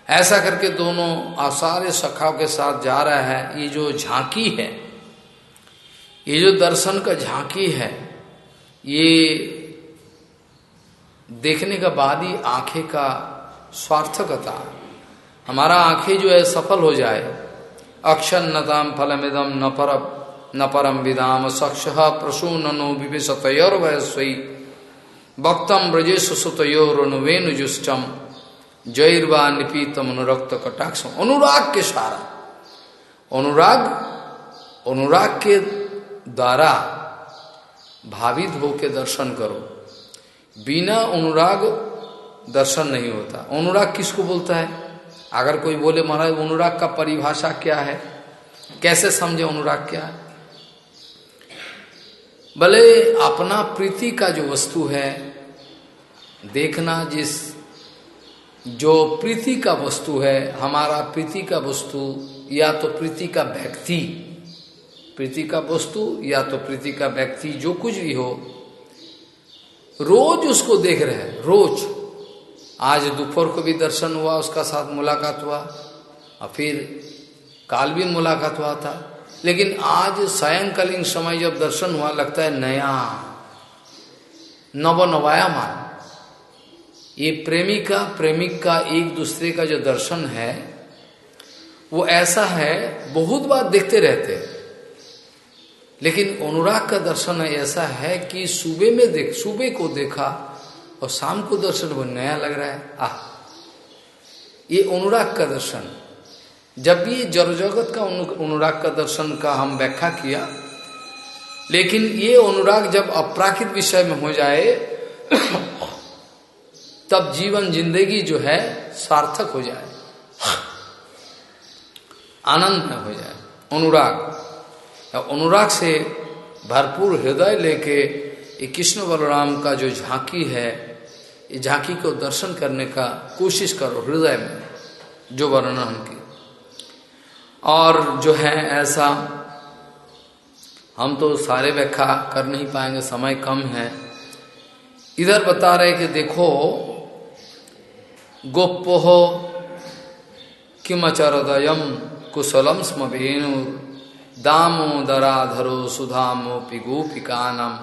ऐसा करके दोनों आसार्य सखाओं के साथ जा रहा है। ये जो झांकी है, ये जो दर्शन का झांकी है, ये देखने का बाद ही आँखें का स्वार्थकता। हमारा आँखें जो है सफल हो जाए। अक्षर नताम फलमिदम न पर न परम विदाम सक्ष प्रसूनो विवेशतोर वयस्वी। वक्तम ब्रजेश सुतयोरुवेनु जुष्टम। जैर्वा निपीतम अनुरक्त कटाक्ष अनुराग के सारा। अनुराग अनुराग के द्वारा भावित होके दर्शन करो। बिना अनुराग दर्शन नहीं होता। अनुराग किसको बोलता है? अगर कोई बोले, महाराज, अनुराग का परिभाषा क्या है? कैसे समझे अनुराग क्या है? भले अपना प्रीति का जो वस्तु है, देखना जिस, जो प्रीति का वस्तु है, हमारा प्रीति का वस्तु, या तो प्रीति का व्यक्ति, प्रीति का वस्तु, या तो प्रीति का व्यक्ति, जो कुछ भी हो रोज उसको देख रहे हैं, रोज। आज दोपहर को भी दर्शन हुआ, उसका साथ मुलाकात हुआ, और फिर काल भी मुलाकात हुआ था। लेकिन आज सायंकालीन समय जब दर्शन हुआ, लगता है नया नव नवाया मान ये प्रेमिका, प्रेमिक का एक दूसरे का जो दर्शन है, वो ऐसा है, बहुत बार देखते रहते लेकिन अनुराग का दर्शन ऐसा है कि सुबह में देख, सुबह को देखा और शाम को दर्शन वो नया लग रहा है। आह, ये अनुराग का दर्शन। जब भी जड़ जगत का अनुराग का दर्शन का हम व्याख्या किया, लेकिन ये अनुराग जब अपराकित विषय में हो जाए, तब जीवन ज़िंदगी जो है, सार्थक हो जाए। आनंद में हो जाए। अनुराग। अनुराग से भरपूर हृदय लेके ये कृष्ण बलराम का जो झांकी है, ये झांकी को दर्शन करने का कोशिश करो हृदय में, जो वर्णन हम की। और जो है ऐसा, हम तो सारे व्याख्या कर नहीं पाएँगे, समय कम है। इधर बता रहे कि देखो गोप्यो किमचरदयम कुशलम स्म वेणु दामोदराधरो सुधामोपि गोपिकानम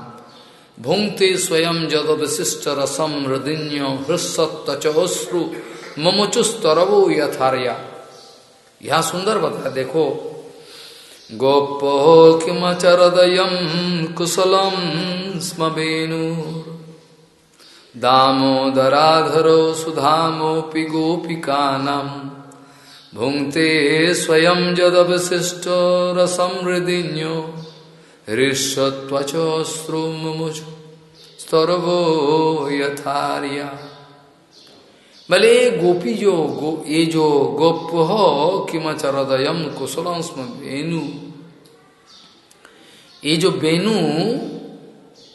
भुंक्ते स्वयं जद विशिष्ट रसम हृदय हृस्वत्वचोश्रु ममुचुस्तरवो यथार्या। यह सुंदर बता देखो। गोपो किमचरदयम कुशलम स्म वेणु दामोदराधरो सुधामोपि गोपिकानम भुंक्ते स्वयं जदवशिष्ट रसमृदिन्यो। ऋष्वत्वचोश्रुमुच स्तरवो यथार्या। भले गोपी जो गो, ये जो गोप हो किमचरदयम कुशलम स्म वेणु। ये जो बेनु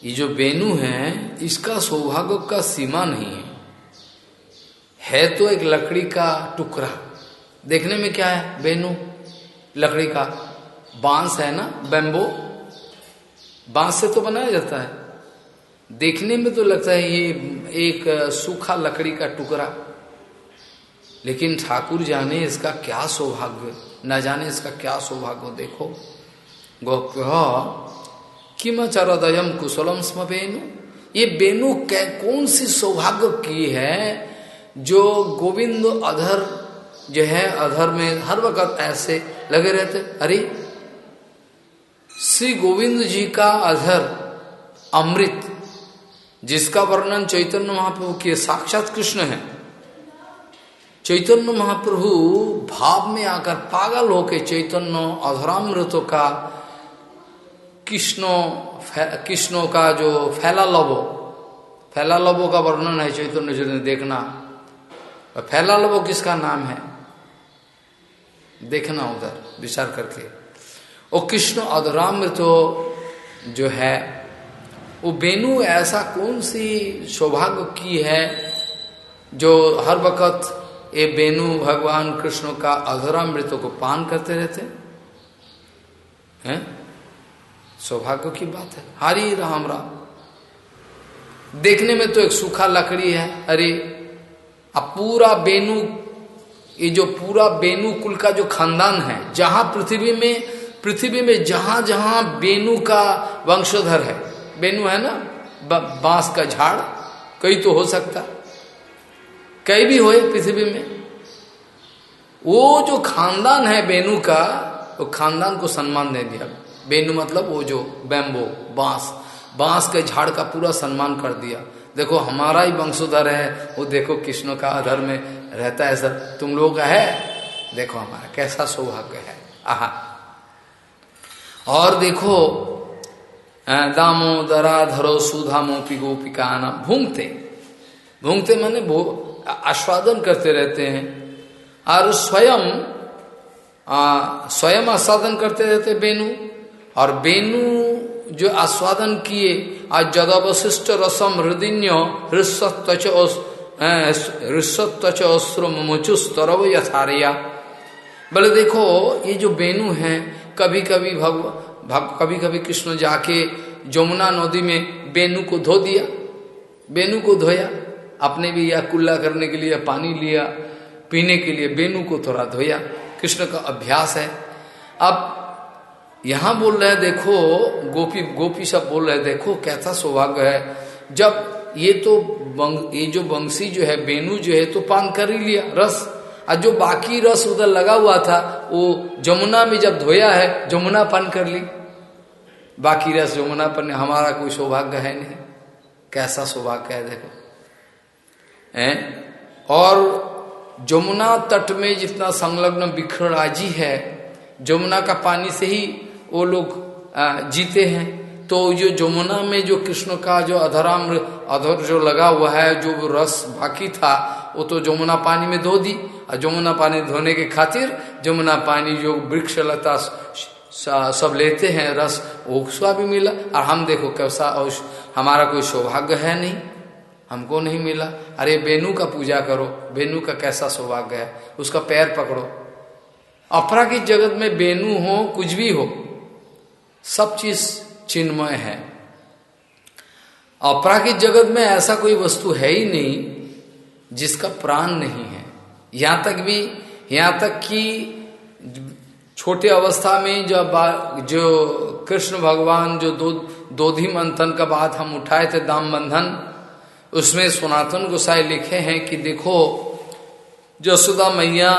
ये जो बेनु है इसका सौभाग्य का सीमा नहीं है। है तो एक लकड़ी का टुकड़ा। देखने में क्या है? बेनु, लकड़ी का। बाँस है ना? बेम्बो। बाँस से तो बनाया जाता है। देखने में तो लगता है ये एक सूखा लकड़ी का टुकड़ा। लेकिन ठाकुर जाने इसका क्या सौभाग्य, न जाने इसका क्या सौभाग्य, देखो। गोप्य किम चरदयम कुशलम स्म बेनु। ये बेनु कौन सी सौभाग्य की है जो गोविंद अधर जो है, अधर में हर वक्त ऐसे लगे रहते। अरे, श्री गोविंद जी का अधर, अमृत, जिसका वर्णन चैतन्य महाप्रभु के साक्षात कृष्ण है। चैतन्य महाप्रभु भाव में आकर पागल होके चैतन्य अधरामृत का कृष्णो कृष्णों का जो फैला लबो फैला लबो का वर्णन है चैतन्य जी ने देखना। फैला लबो किसका नाम है? देखना उधर, विचार करके। वो कृष्ण अधरामृत जो है, वो बेनु ऐसा कौन सी सौभाग्य की है जो हर वक्त ये बेनु, भगवान कृष्ण का अधरामृत को पान करते रहते? हैं? सौभाग्य की बात है। हरी राम राम। देखने में तो एक सूखा लकड़ी है। अरे, अब पूरा बेनु ये जो पूरा बेनु कुल का जो खानदान है, जहाँ पृथ्वी में पृथ्वी में जहाँ जहाँ बेनु का वंशधर है, बेनु है ना? बाँस का झाड़, कई तो हो सकता, कई भी होए पृथ्वी में। वो जो खानदान है बेनु का, वो खानदान को सम्मान दे दिया। बेनु मतलब वो जो बैम्बो, बाँस बाँस के झाड़ का पूरा सम्मान कर दिया। देखो हमारा ही वंशोधर है, वो देखो कृष्ण का अधर में रहता है सर। तुम लोग का है? देखो हमारा कैसा सौभाग्य है। आहा। और देखो दामोदरा धरो सुधामो पिगोपिका नाम भूंगते। भूंगते मैंने वो आस्वादन करते रहते हैं। और स्वयं स्वयं आस्वादन करते रहते बेनु। और बेनु जो आस्वादन किए, आज जदवशिष्ट रसम हृदय यथारिया। बोले देखो, ये जो बेनु है कभी कभी भगवान कभी कभी कृष्ण जाके जमुना नदी में बेनू को धो दिया बेनू को धोया अपने भी या कुल्ला करने के लिए, पानी लिया, पीने के लिए बेनू को थोड़ा धोया। कृष्ण का अभ्यास है। अब यहाँ बोल रहे देखो गोपी गोपी सब बोल रहे देखो कैसा सौभाग्य है। जब ये तो बंग, ये जो बंसी जो है बेनू जो है तो पान कर ही लिया रस। और जो बाकी रस उधर लगा हुआ था वो जमुना में जब धोया है जमुना पान कर ली। बाकी रस जमुना पर हमारा कोई सौभाग्य है नहीं। कैसा सौभाग्य है देखो। है? और जमुना तट में जितना संलग्न बिखराजी है जमुना का पानी से ही वो लोग जीते हैं। तो जो जमुना में जो कृष्ण का जो अधराम अधर जो लगा हुआ है, जो रस बाकी था, वो तो जमुना पानी में धो दी। और जमुना पानी धोने के खातिर जमुना पानी जो वृक्ष लता सब लेते हैं, रस, वो उसका भी मिला। और हम देखो कैसा, और हमारा कोई सौभाग्य है नहीं। हमको नहीं मिला। अरे बेनू का पूजा करो। बेनू का कैसा सौभाग्य है? उसका पैर पकड़ो। अपराकित जगत में बेनू हो, कुछ भी हो सब चीज़ चिन्मय है। अपराकित जगत में ऐसा कोई वस्तु है ही नहीं जिसका प्राण नहीं है। यहाँ तक भी, यहाँ तक कि छोटे अवस्था में जब जो कृष्ण भगवान, जो दो दोधी मंथन का बात हम उठाए थे दाम बंधन, उसमें सनातन गोसाई लिखे हैं कि देखो, जसुदा मैया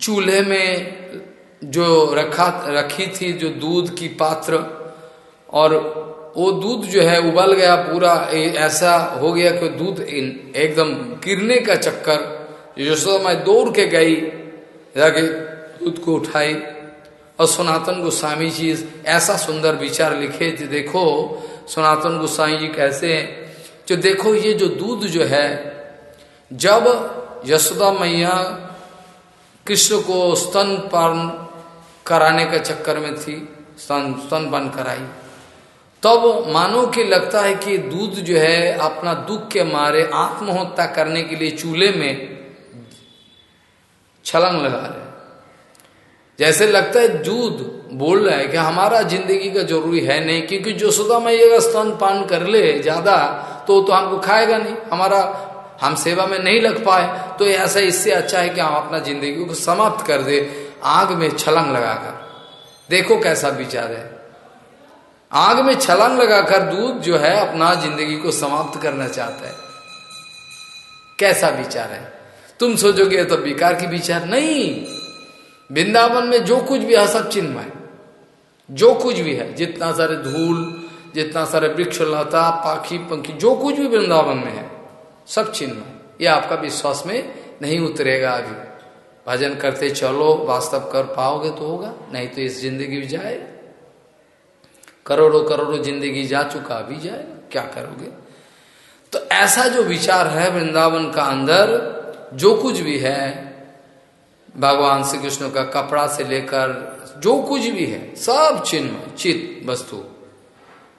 चूल्हे में जो रखा, रखी थी जो दूध की पात्र, और वो दूध जो है उबल गया पूरा ऐसा हो गया कि दूध एकदम गिरने का चक्कर, यशोदा मैं दौड़ के गई, जाके दूध को उठाई, और सनातन गोस्वामी जी ऐसा सुंदर विचार लिखे थे देखो, सनातन गोस्वामी जी कैसे जो देखो ये जो दूध जो है, जब यशोदा मैया कृष्ण को स्तन पान कराने के चक्कर में थी, स्तन स्तन पान कराई। तब तो मानो कि लगता है कि दूध जो है, अपना दुख के मारे आत्महत्या करने के लिए चूल्हे में छलंग लगा रहे। जैसे लगता है दूध बोल रहा है कि हमारा ज़िंदगी का ज़रूरी है नहीं, क्योंकि जो सुधा मैया स्तन पान कर ले ज़्यादा तो तो हमको खाएगा नहीं। हमारा, हम सेवा में नहीं लग पाए तो ऐसा इससे अच्छा है कि हम अपना ज़िंदगी को समाप्त कर दे। आग में छलंग लगाकर। देखो कैसा विचार है। आग में छलांग लगाकर दूध जो है अपना ज़िंदगी को समाप्त करना चाहता है। कैसा विचार है। तुम सोचोगे तो बेकार की विचार नहीं। वृंदावन में जो कुछ भी है, सब चिन्मय। जो कुछ भी है, जितना सारे धूल, जितना सारे वृक्ष, लता, पाखी, पंखी, जो कुछ भी वृंदावन में है, सब चिन्मय। यह आपका विश्वास में नहीं उतरेगा अभी भजन करते चलो, वास्तव कर पाओगे तो होगा, नहीं तो इस ज़िंदगी में जाए। करोड़ों करोड़ों ज़िंदगी जा चुका, अभी जाए, क्या करोगे? तो ऐसा जो विचार है वृंदावन का अंदर, जो कुछ भी है, भगवान श्री कृष्ण का कपड़ा से लेकर जो कुछ भी है, सब चिन्ह चित वस्तु,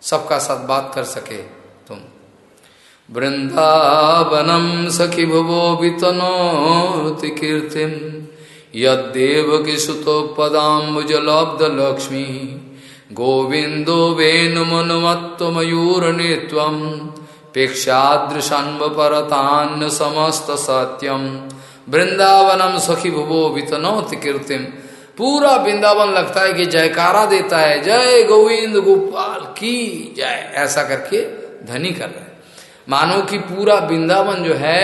सबका साथ बात कर सके। सखी भुवो वितनोति कीर्तिम यदेव की सुतोपदाम्बुजलब्ध लक्ष्मी गोविंदो वेणुमनुमत्तमयूरनेत्वं पेक्षादृशन्व परतान्न समस्त सत्यम वृंदावनम सखी भुवो वितनौत कीर्तिम पूरा वृंदावन लगता है कि जयकारा देता है। जय गोविंद गोपाल की जय। ऐसा करके धनी कर रहा मानो कि पूरा वृंदावन जो है,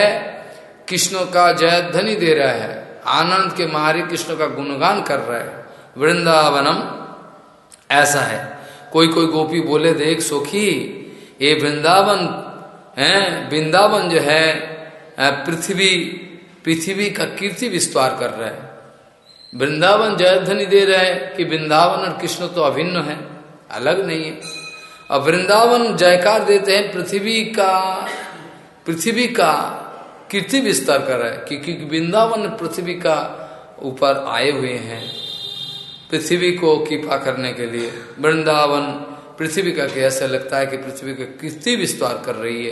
कृष्ण का जय धनी दे रहा है। आनंद के मारे कृष्ण का गुणगान कर रहा है। वृंदावनम ऐसा है। कोई कोई गोपी बोले, देख सोखी, ये वृंदावन, है, वृंदावन जो है पृथ्वी पृथ्वी का कीर्ति विस्तार कर रहा है। वृंदावन जय जयध्वनि दे रहा है कि वृंदावन और कृष्ण तो अभिन्न है, अलग नहीं है। और वृंदावन जयकार देते हैं, पृथ्वी का पृथ्वी का कीर्ति विस्तार कर रहा है, क्योंकि वृंदावन पृथ्वी का ऊपर आए हुए हैं। पृथ्वी को कृपा करने के लिए वृंदावन पृथ्वी का कैसे लगता है कि पृथ्वी का कीर्ति विस्तार कर रही है।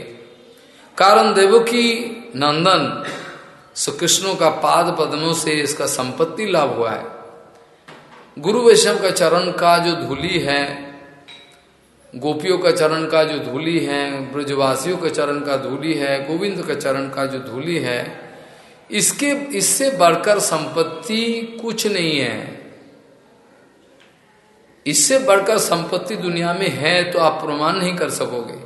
कारण देवो की नंदन सुकृष्णों का पाद पद्मों से इसका संपत्ति लाभ हुआ है। गुरु वैष्णव का चरण का जो धूली है गोपियों का चरण का जो धूली है, ब्रजवासियों के चरण का धूली है, गोविंद के चरण का जो धूली है, इसके, इससे बढ़कर संपत्ति कुछ नहीं है। इससे बढ़कर संपत्ति दुनिया में है तो आप प्रमाण नहीं कर सकोगे।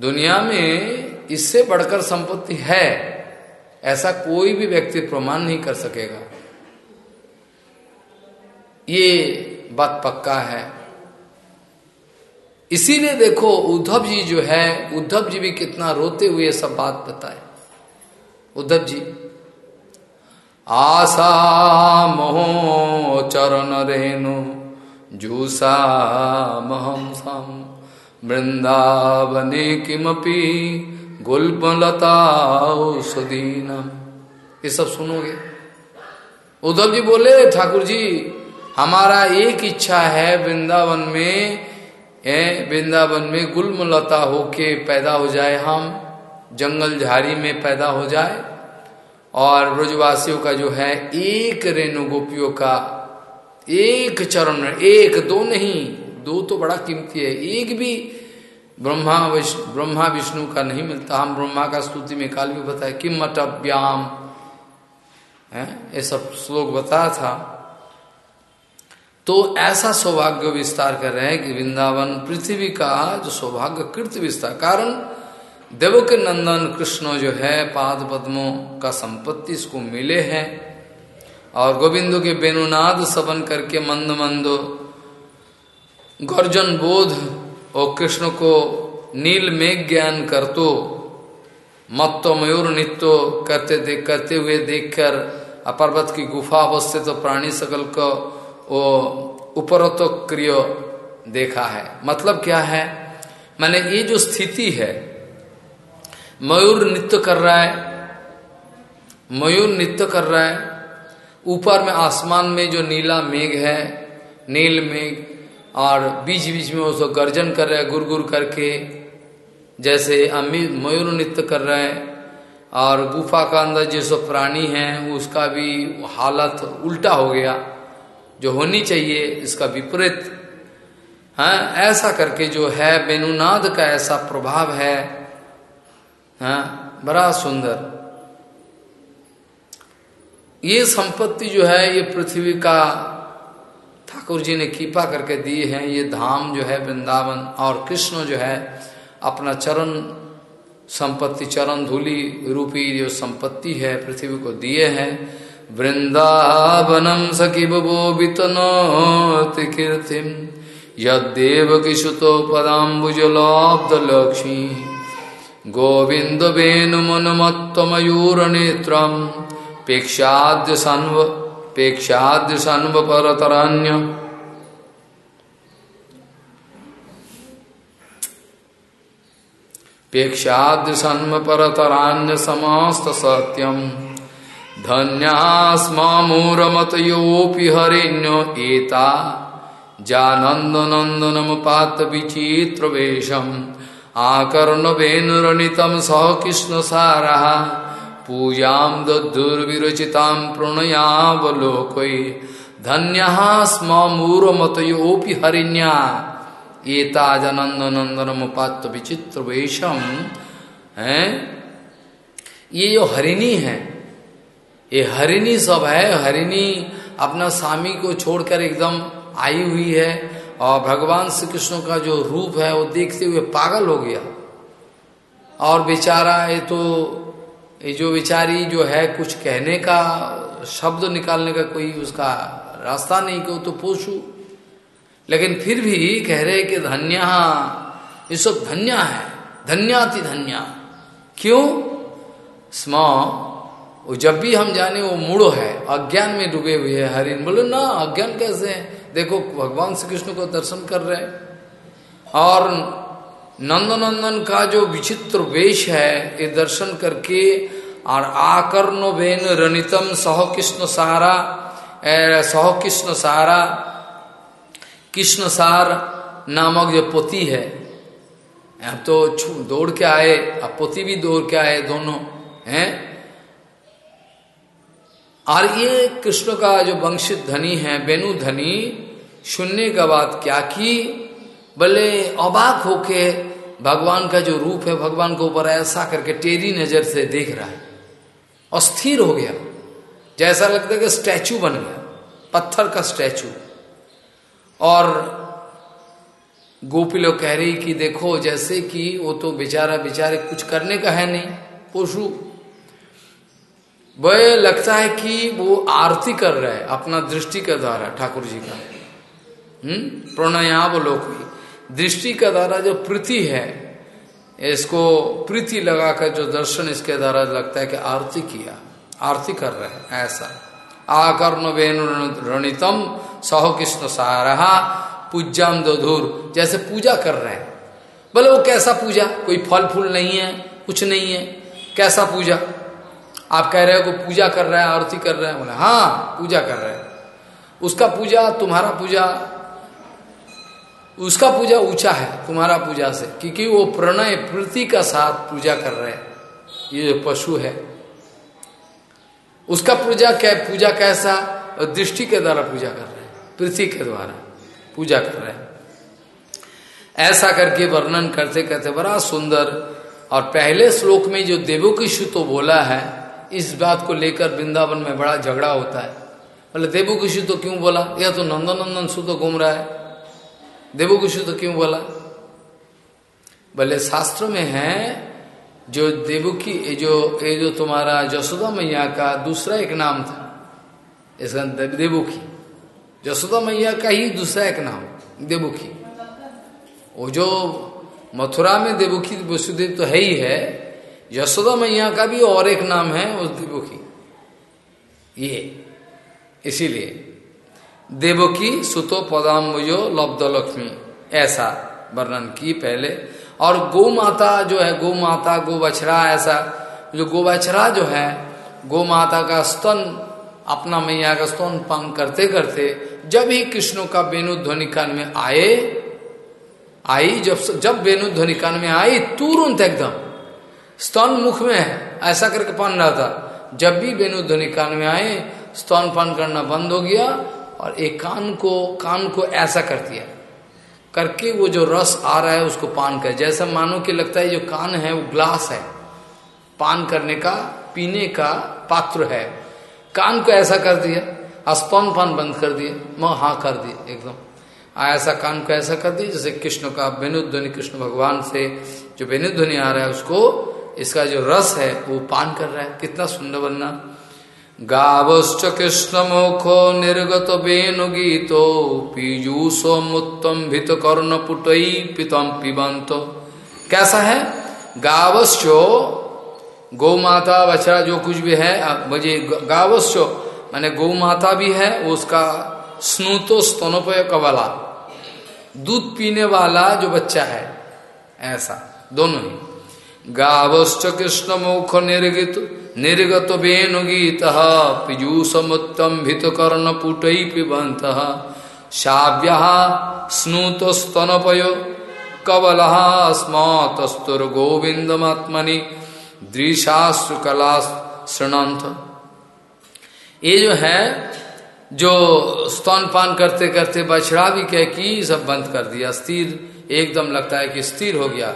दुनिया में इससे बढ़कर संपत्ति है, ऐसा कोई भी व्यक्ति प्रमाण नहीं कर सकेगा। ये बात पक्का है। इसीलिए देखो, उद्धव जी जो है, उद्धव जी भी कितना रोते हुए सब बात बताए। उद्धव जी, आशा मोह चरण रेणु, जूसा महम सम, वृंदावने किमपी गुल्पलता सुदीनम। ये सब सुनोगे? उद्धव जी बोले, ठाकुर जी, हमारा एक इच्छा है, वृंदावन में वृंदावन में गुलमलता होके पैदा हो जाए हम, जंगल झाड़ी में पैदा हो जाए। और ब्रजवासियों का जो है, एक रेणु गोपियों का एक चरण, एक दो नहीं, दो तो बड़ा कीमती है। एक भी ब्रह्मा विष्णु ब्रह्मा विष्णु का नहीं मिलता। हम ब्रह्मा का स्तुति में काल भी बताया किम मटव्याम है? ये सब श्लोक बताया था। तो ऐसा सौभाग्य विस्तार कर रहे हैं कि वृंदावन पृथ्वी का जो सौभाग्य कृत विस्तार, कारण देव के नंदन कृष्ण जो है, पाद पद्मों का संपत्ति इसको मिले हैं। और गोविंदो के बेनुनाद सबन करके मंद मंद, गर्जन बोध और कृष्ण को नील मेघ ज्ञान कर तो मत्तो मयूर नित्यो करते देख करते हुए देखकर अपर्वत की गुफा अवस्थित तो प्राणी सकल को वो उपरतो क्रिय देखा है। मतलब क्या है? मैंने ये जो स्थिति है, मयूर नृत्य कर रहा है, मयूर नृत्य कर रहा है, ऊपर में आसमान में जो नीला मेघ है, नील मेघ, और बीच बीच में उसको गर्जन कर रहा है गुर गुर करके, जैसे अमित मयूर नृत्य कर रहा है, और गुफा का अंदर जो प्राणी है, उसका भी हालत उल्टा हो गया। जो होनी चाहिए, इसका विपरीत। हाँ ऐसा करके जो है बेनुनाद का ऐसा प्रभाव है। हाँ बड़ा सुंदर। ये संपत्ति जो है, ये पृथ्वी का ठाकुर जी ने कृपा करके दी है। ये धाम जो है, वृंदावन और कृष्ण जो है, अपना चरण, संपत्ति चरण धूली रूपी जो संपत्ति है, पृथ्वी को दिए हैं। वृंदावनम सखिबो वितनोति कीर्तिम यदेव किशुतो पदाम्बुजलब्धलक्ष्मी गोविंद वेणुमनुमत्तमयूर नेत्रम पेक्षाद्य सन्व पेक्षाद्य सन्व परतरण्य पेक्षाद्य सन्व परतरान्य समस्त सत्यम धन्यास्मामूरमतयोऽपि हरिण्यो एता। विचित्रवेशम् आकर्णवेणुरणितं सह कृष्णसारः। पूजां दद्धुर्विरचितां प्रणयावलोकै धन्यः स्मूरमतयोऽपि हरिण्या। एता जनन्दनन्दनमुपात विचित्रवेशम है? ये जो हरिणी है। ये हरिणी सब है, हरिणी अपना स्वामी को छोड़कर एकदम आई हुई है और भगवान श्री कृष्ण का जो रूप है वो देखते हुए पागल हो गया। और बेचारा ये तो ये जो बेचारी जो है कुछ कहने का, शब्द निकालने का कोई उसका रास्ता नहीं क्यों तो पूछू। लेकिन फिर भी कह रहे कि धन्या, ये सब धन्या है, धन्याति धन्या। क्यों? स्म वो जब भी हम जाने, वो मूड़ो है, अज्ञान में डूबे हुए है हरिन बोले, ना, अज्ञान कैसे है? देखो, भगवान श्री कृष्ण को दर्शन कर रहे हैं। और नंदनंदन का जो विचित्र वेश है, ये दर्शन करके, और आकर्ण बेन रनितम सह कृष्ण सारा सह कृष्ण सारा, कृष्ण सार नामक जो पोती है तो दौड़ के आए, अब पोती भी दौड़ के आए दोनों, हैं? और ये कृष्ण का जो वंशित धनी है, बेनु धनी सुनने का बात क्या की? बोले अबाक होके भगवान का जो रूप है, भगवान को ऊपर ऐसा करके टेरी नज़र से देख रहा है। अस्थिर हो गया। जैसा लगता है कि स्टैचू बन गया, पत्थर का स्टैचू। और गोपी लोग कह रही कि देखो, जैसे कि वो तो बेचारा बेचारे कुछ करने का है नहीं पशु वह लगता है कि वो आरती कर रहा है, अपना दृष्टि के द्वारा, ठाकुर जी का। हम्म? प्रणयाव लोक दृष्टि का द्वारा जो प्रीति है, इसको प्रीति लगाकर जो दर्शन इसके द्वारा लगता है कि आरती किया, आरती कर रहे हैं, ऐसा। आकर्ण वेणु रणितम सहो कृष्ण सारहा, पूज्याम दोधुर, जैसे पूजा कर रहे हैं। बोले, वो कैसा पूजा? कोई फल फूल नहीं है, कुछ नहीं है। कैसा पूजा? आप कह रहे हो पूजा कर रहा है, आरती कर रहे हैं, बोले हाँ पूजा कर रहे हैं। उसका पूजा, तुम्हारा पूजा, उसका पूजा ऊँचा है, तुम्हारा पूजा से, क्योंकि वो प्रणय प्रति का साथ पूजा कर रहे हैं। ये जो पशु है, उसका पूजा क्या पूजा कैसा? दृष्टि के द्वारा पूजा कर रहे हैं पृथ्वी के द्वारा पूजा कर रहे हैं। ऐसा करके वर्णन करते करते बड़ा सुंदर और पहले श्लोक में जो देवो की शु तो बोला है इस बात को लेकर वृंदावन में बड़ा झगड़ा होता है। बोले देवो की सुतो क्यों बोला? यह तो नंदन नंदन सुतो घूम रहा है। देवो की सुतो क्यों बोला? बोले, शास्त्र में है, जो देवकी जो, ये जो तुम्हारा जसोदा मैया का दूसरा एक नाम था, इसका देवुखी जसोदा मैया का ही दूसरा एक नाम देवुखी वो जो मथुरा में देवुखी वसुदेव तो है ही है यशोदा मैया का भी और एक नाम है उस देवुखी ये। इसीलिए। देवकी, सुतो, पदाम्बुजो लब्ध लक्ष्मी ऐसा वर्णन की पहले। और गौ माता जो है गौ माता गो बछड़ा ऐसा जो गो बछड़ा जो है गौ माता का स्तन, अपना मैया का स्तन पान करते करते, जब ही कृष्ण का वेणु ध्वनि कान में आए, आई, जब जब वेणु ध्वनि कान में आई, तुरंत एकदम स्तन मुख में है, ऐसा करके पान रहा था। जब भी वेणु ध्वनि कान में आए, स्तन पान करना बंद हो गया और एक कान को कान को ऐसा कर दिया। करके वो जो रस आ रहा है, उसको पान कर। जैसा मानो कि लगता है जो कान है, वो ग्लास है। पान करने का, पीने का पात्र है। कान को ऐसा कर दिया स्पन पान बंद कर दिए म हाँ कर दिए एकदम। ऐसा कान को ऐसा कर दिया, जैसे कृष्ण का वेणुध्वनि कृष्ण भगवान से जो वेणुध्वनि आ रहा है, उसको इसका जो रस है, वो पान कर रहा है। कितना सुंदर बनना। गावश्च कृष्णमुखो निर्गत वेणु गीतो पीजूसो मुत्तम कर्ण पुटई पितम पिबंत। कैसा है? गावश्चो गौ माता बछड़ा जो कुछ भी है मुझे गावश्चो, माने गौ माता भी है, उसका स्नूतो स्तनोपय कबला दूध पीने वाला जो बच्चा है, ऐसा, दोनों ही। गावश्च कृष्ण मुख निर्गित निर्गत वेणुगीत पीयूषमुत्तंभित कर्ण पुटई पिबंत श्राव्य स्नूत स्तनपय कबल स्मतस्तुर्गोविंदमात्मनि दृशाश्रुकला श्रृणंत ये जो है, जो स्तनपान करते करते बछड़ा भी कह की सब बंद कर दिया। स्थिर एकदम लगता है कि स्थिर हो गया।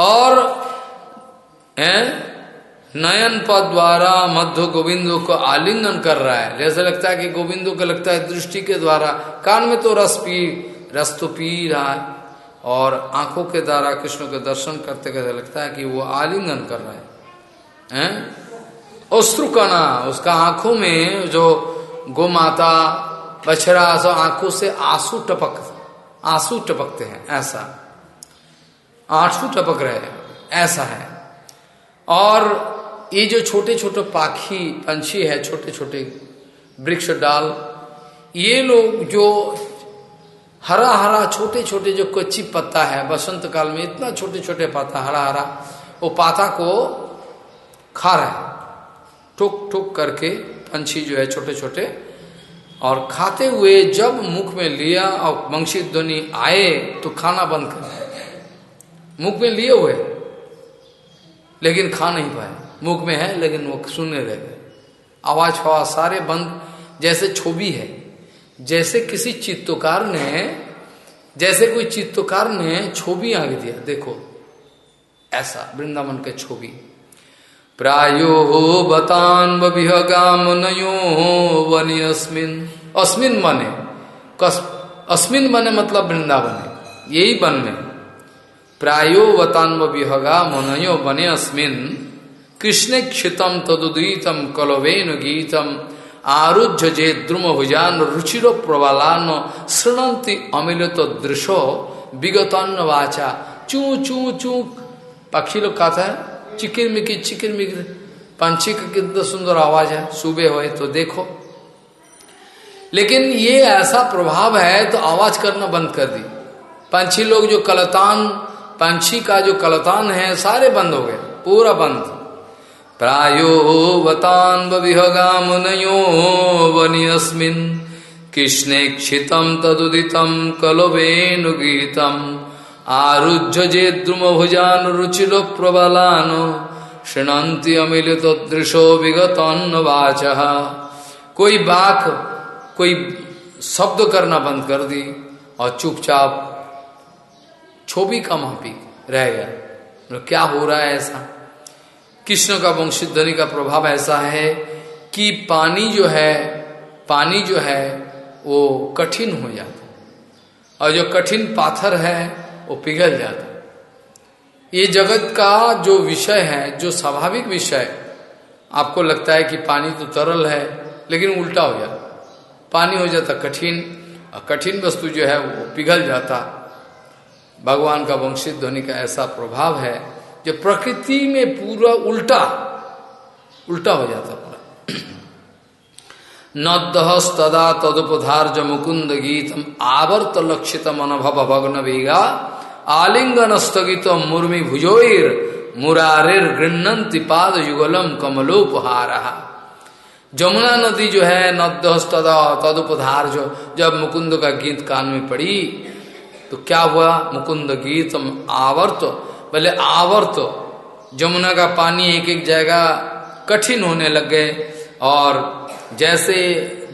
और नयन पद द्वारा मध्य गोविंदो को आलिंगन कर रहा है। जैसे लगता है कि गोविंदो को लगता है दृष्टि के द्वारा, कान में तो रस पी, रस तो पी रहा है। और आँखों के द्वारा, कृष्ण के दर्शन करते करते लगता है कि वो आलिंगन कर रहा है। हैं? अश्रुकणा उसका आँखों में जो गो माता बछड़ा सब आँखों से आँसू टपक, आँसू टपकते हैं, ऐसा। आँसू टपक रहे ऐसा है। और ये जो छोटे छोटे पाखी, पंछी है छोटे छोटे वृक्ष, डाल, ये लोग जो हरा हरा छोटे छोटे जो कच्ची पत्ता है, बसंत काल में इतना छोटे छोटे पत्ता हरा हरा वो पाता को खा रहा है। ठुक ठुक करके पंछी जो है छोटे छोटे और खाते हुए जब मुख में लिया और वंशी ध्वनि आए तो खाना बंद कर मुख में लिए हुए, लेकिन खा नहीं पाए। मुख में है, लेकिन वो सुनने रह गए आवाज़ हवा सारे बंद, जैसे छोबी है। जैसे किसी चित्तकार ने, जैसे कोई चित्तकार ने छोबी आगे दिया। देखो, ऐसा वृंदावन के छोबी। प्रायो हो बतान विहगाम नयो वनी अस्मिन। अस्मिन मने अस्मिन मने मतलब वृंदावन है। यही वन में। प्रायो वतान्व विहगा मनयो बने अस्मिन कृष्ण क्षितम तदुदीतम कलवेन गीतम। आरुध्य जे द्रुम भुजान रुचिरो प्रबलान श्रृणंति अमिलित दृशो विगतन्न वाचा। चू चू चू। पक्षी लोग कहता है, चिकिर मिकी, चिकिर मिकिर पंछी का कितना सुंदर आवाज़ है, सुबह हो तो देखो। लेकिन ये ऐसा प्रभाव है तो आवाज़ करना बंद कर दी। पंछी लोग जो कलतान पंछी का जो कलतान है, सारे बंद हो गए, पूरा बंद। प्रायो वतान विहगा मुनयो वनियस्मिन, कृष्णे क्षितम तदुदितम कलवेनुगीतम आरुज्य जे द्रुम भुजान रुचिलो प्रबलान शृणंति अमिलित दृशो विगत वाच। कोई बाक, कोई शब्द करना बंद कर दी और चुपचाप छोबी का रह गया। क्या हो रहा है ऐसा? कृष्ण का वंशीध्वनि का प्रभाव ऐसा है कि पानी जो है, पानी जो है, वो कठिन हो जाता। और जो कठिन पाथर है, वो पिघल जाता। ये जगत का जो विषय है, जो स्वाभाविक विषय, आपको लगता है कि पानी तो तरल है, लेकिन उल्टा हो जाता। पानी हो जाता कठिन, और कठिन वस्तु जो है, वो पिघल जाता। भगवान का वंशित ध्वनि का ऐसा प्रभाव है जो प्रकृति में पूरा उल्टा उल्टा हो जाता पूरा। नदहस्तदा तदुपधार्ज मुकुंद गीतम आवर्त लक्षित अनुभव भग्न वेगा आलिंगन स्थगित मुर्मी भुजोर मुरारिर गृणंति पाद युगलम कमलोपहार। जमुना नदी जो है नदहस्तदा तदुपधार जो जब मुकुंद का गीत कान में पड़ी तो क्या हुआ? मुकुंद गीतम आवर्त, बोले, आवर्त। जमुना का पानी एक एक जगह कठिन होने लग गए और जैसे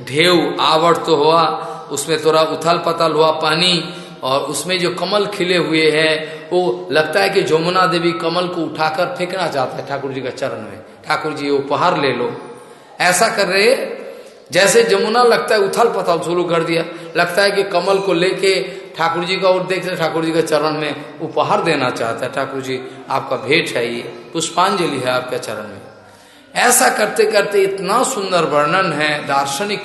ढेव आवर्त हुआ, उसमें थोड़ा उथल पथल हुआ पानी और उसमें जो कमल खिले हुए हैं, वो लगता है कि जमुना देवी कमल को उठाकर फेंकना चाहता है ठाकुर जी का चरण में। ठाकुर जी उपहार ले लो। ऐसा कर रहे जैसे जमुना लगता है उथल पथल शुरू कर दिया। लगता है कि कमल को लेके ठाकुर जी का और देखते ठाकुर जी के चरण में उपहार देना चाहता है। ठाकुर जी आपका भेंट है ये, पुष्पांजलि है आपके चरण में। ऐसा करते करते इतना सुंदर वर्णन है, दार्शनिक,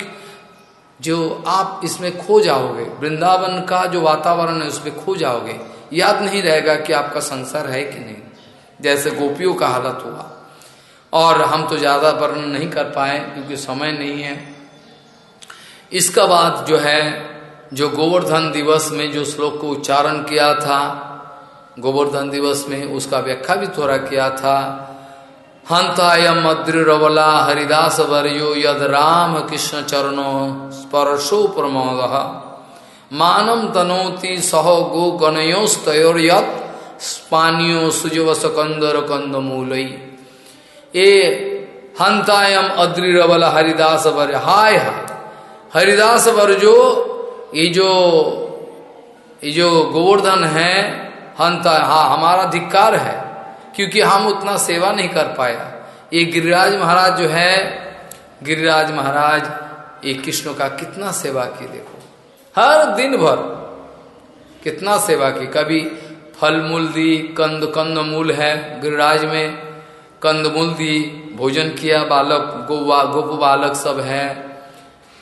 जो आप इसमें खो जाओगे, वृंदावन का जो वातावरण है, उसमें खो जाओगे। याद नहीं रहेगा कि आपका संसार है कि नहीं। जैसे गोपियों का हालत हुआ। और हम तो ज़्यादा वर्णन नहीं कर पाए, क्योंकि समय नहीं है। इसका बाद जो है जो गोवर्धन दिवस में जो श्लोक को उच्चारण किया था, गोवर्धन दिवस में उसका व्याख्या भी थोड़ा किया था। हंतायम अद्रिवला हरिदास वर्यो यद राम कृष्ण चरणो स्पर्शो प्रमोद। मानम तनोति सह गो गणयोस्तोर्यत पानियो सुजवस कंदर कंद मूल ए हंतायम अद्रिवला हरिदास वर्य हाय हाय। हरिदास वर्जो ये जो ये जो गोवर्धन है, हंता हाँ हमारा धिक्कार है, क्योंकि हम उतना सेवा नहीं कर पाया। ये गिरिराज महाराज जो है, गिरिराज महाराज, ये कृष्ण का कितना सेवा की देखो। हर दिन भर कितना सेवा की। कभी फल मूल दी, कंद कंद मूल है गिरिराज में, कंद मूल दी, भोजन किया, बालक, गोवा, गोप बालक सब है।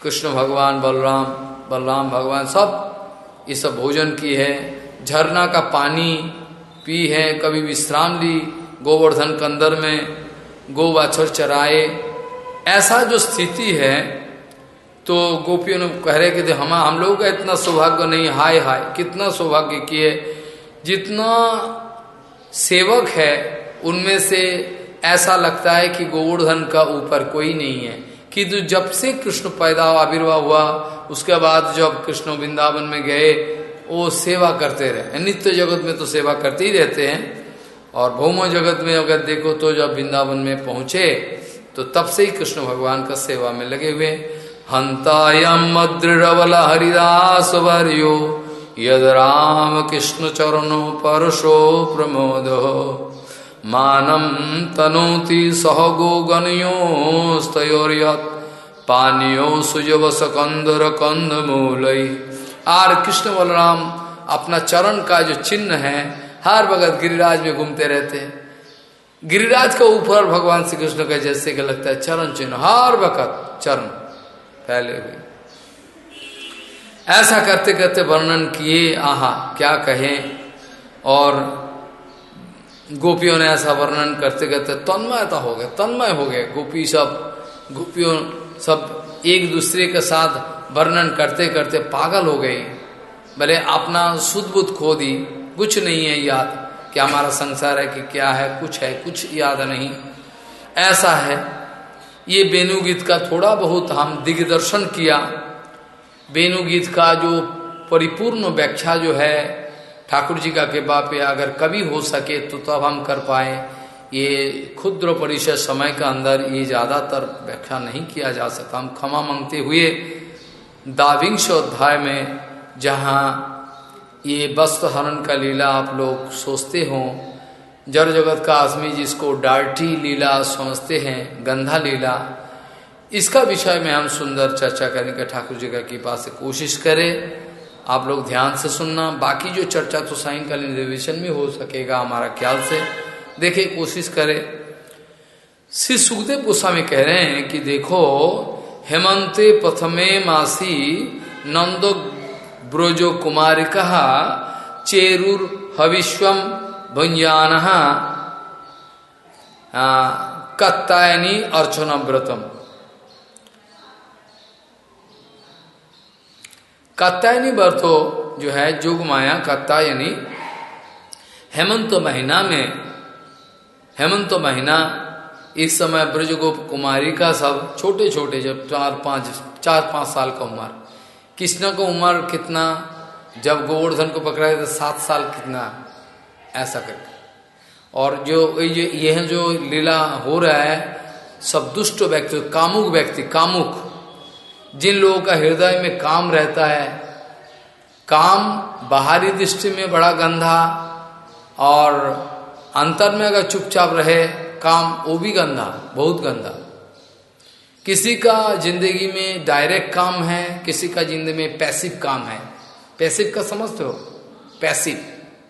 कृष्ण भगवान बलराम बलराम भगवान सब ये सब भोजन की है। झरना का पानी पी है, कभी विश्राम ली, गोवर्धन कंदर में गो बाछर चराए। ऐसा जो स्थिति है तो गोपियों ने कह रहे कि हम हम लोगों का इतना सौभाग्य नहीं, हाय हाय, कितना सौभाग्य किए। जितना सेवक है, उनमें से ऐसा लगता है कि गोवर्धन का ऊपर कोई नहीं है। कि जब से कृष्ण पैदा आविर्भाव हुआ, उसके बाद जब कृष्ण वृंदावन में गए, वो सेवा करते रहे। नित्य जगत में तो सेवा करते ही रहते हैं। और भौम जगत में अगर देखो तो जब वृंदावन में पहुँचे तो तब से ही कृष्ण भगवान का सेवा में लगे हुए। हंतायम दृढ़ हरिदास वर्यो, यद राम कृष्ण चरणों परशो प्रमोद। मानम तनोति सहगो गणयोस्तोर्यत पानियो सुजव सकंदर कंद मूल। आर कृष्ण बलराम, अपना चरण का जो चिन्ह है, हर भगत गिरिराज में घूमते रहते हैं। गिरिराज के ऊपर भगवान श्री कृष्ण का जैसे कि लगता है चरण चिन्ह, हर वक्त चरण फैले हुए। ऐसा करते करते वर्णन किए, आहा, क्या कहें? और गोपियों ने ऐसा वर्णन करते करते तन्मयता हो गए तन्मय हो गए गोपी सब, गोपियों सब एक दूसरे के साथ वर्णन करते करते पागल हो गए। भले अपना सुध बुद्ध खो दी, कुछ नहीं है याद क्या हमारा संसार है कि क्या है, कुछ है, कुछ याद नहीं। ऐसा है। ये बेनुगीत का थोड़ा बहुत हम दिग्दर्शन किया। बेनुगीत का जो परिपूर्ण व्याख्या जो है ठाकुर जी का कृपा पे अगर कभी हो सके तो तब तो हम कर पाए। ये क्षुद्र परिषद समय के अंदर ये ज़्यादातर व्याख्या नहीं किया जा सकता। हम क्षमा मांगते हुए दाविंश अध्याय में जहाँ ये वस्त्र हरण का लीला आप लोग सोचते हो जड़ जगत का आदमी जिसको डार्टी लीला समझते हैं, गंधा लीला, इसका विषय में हम सुंदर चर्चा करने का ठाकुर जी का कृपा से कोशिश करें। आप लोग ध्यान से सुनना। बाकी जो चर्चा तो सायकालीन रिविजन में हो सकेगा हमारा ख्याल से। देखे कोशिश करे। श्री सुखदेव गोस्वामी कह रहे हैं कि देखो, हेमंते प्रथमे मासी नंदो ब्रोजो कुमारी कहा चेरुर हविश्वम भुंजान कत्तायनी अर्चना व्रतम कत्तायनी व्रतो जो है जोग माया कत्तायनी हेमंत महीना में, हेमंत महीना, इस समय ब्रजगोप कुमारी का सब छोटे छोटे जब चार पाँच चार पाँच साल का उम्र। कृष्ण को उम्र कितना? जब गोवर्धन को पकड़ा तो सात साल कितना? ऐसा करके। और जो ये यह जो लीला हो रहा है, सब दुष्ट व्यक्ति, कामुक व्यक्ति, कामुक। जिन लोगों का हृदय में काम रहता है, काम बाहरी दृष्टि में बड़ा गंधा और अंतर में अगर चुपचाप रहे, काम वो भी गंदा बहुत गंदा किसी का ज़िंदगी में डायरेक्ट काम है, किसी का ज़िंदगी में पैसिव काम है। पैसिव का समझते हो? पैसिव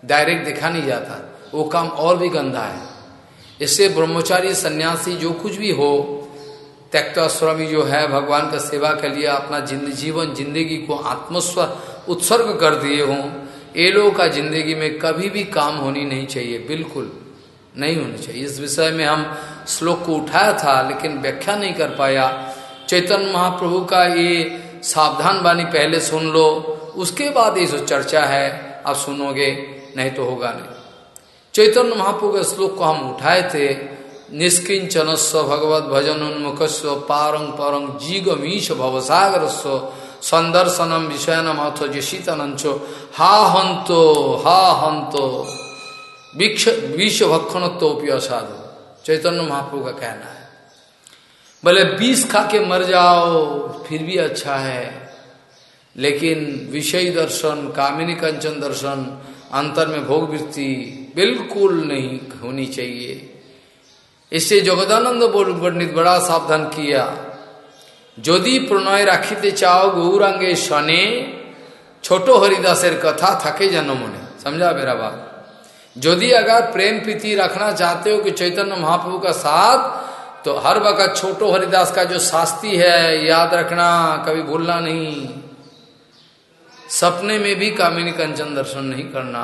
डायरेक्ट दिखा नहीं जाता। वो काम और भी गंदा है। इससे ब्रह्मचारी, सन्यासी, जो कुछ भी हो त्यक्ताश्रमी जो है, भगवान का सेवा के लिए अपना जिंद जीवन, ज़िंदगी को आत्मस्व, उत्सर्ग कर दिए हों, ये लोगों का ज़िंदगी में कभी भी काम होनी नहीं चाहिए, बिल्कुल नहीं होनी चाहिए। इस विषय में हम श्लोक को उठाया था, लेकिन व्याख्या नहीं कर पाया। चैतन्य महाप्रभु का ये सावधान बानी पहले सुन लो, उसके बाद ये जो चर्चा है, आप सुनोगे, नहीं तो होगा नहीं। चैतन्य महाप्रभु के श्लोक को हम उठाए थे निष्किंचन स्व भगवत भजन उन्मुख स्व पारंग परंग जीगमीश भवसागर स्व संदर्शनम विषय अथो जिशीतनंचो हा हंतो हा हंतो विश्व भक्षणत्व असाधु चैतन्य महाप्रभु का कहना है। भले बीस खा के मर जाओ, फिर भी अच्छा है। लेकिन विषय दर्शन, कामिनी कंचन दर्शन, अंतर में भोग वृत्ति बिल्कुल नहीं होनी चाहिए। इससे जगदानंद पंडित बड़ा सावधान किया যদি প্রণয় রাখিতে চাও গৌরাঙ্গে শনে ছোট हरिदासर कथा थके जन्म मने समझा मेरा बात यदि अगर प्रेम प्रीति रखना चाहते हो कि चैतन्य महाप्रभु का साथ तो हर वक्त छोटो हरिदास का जो शास्ति है याद रखना कभी भूलना नहीं सपने में भी कामिनी कंचन दर्शन नहीं करना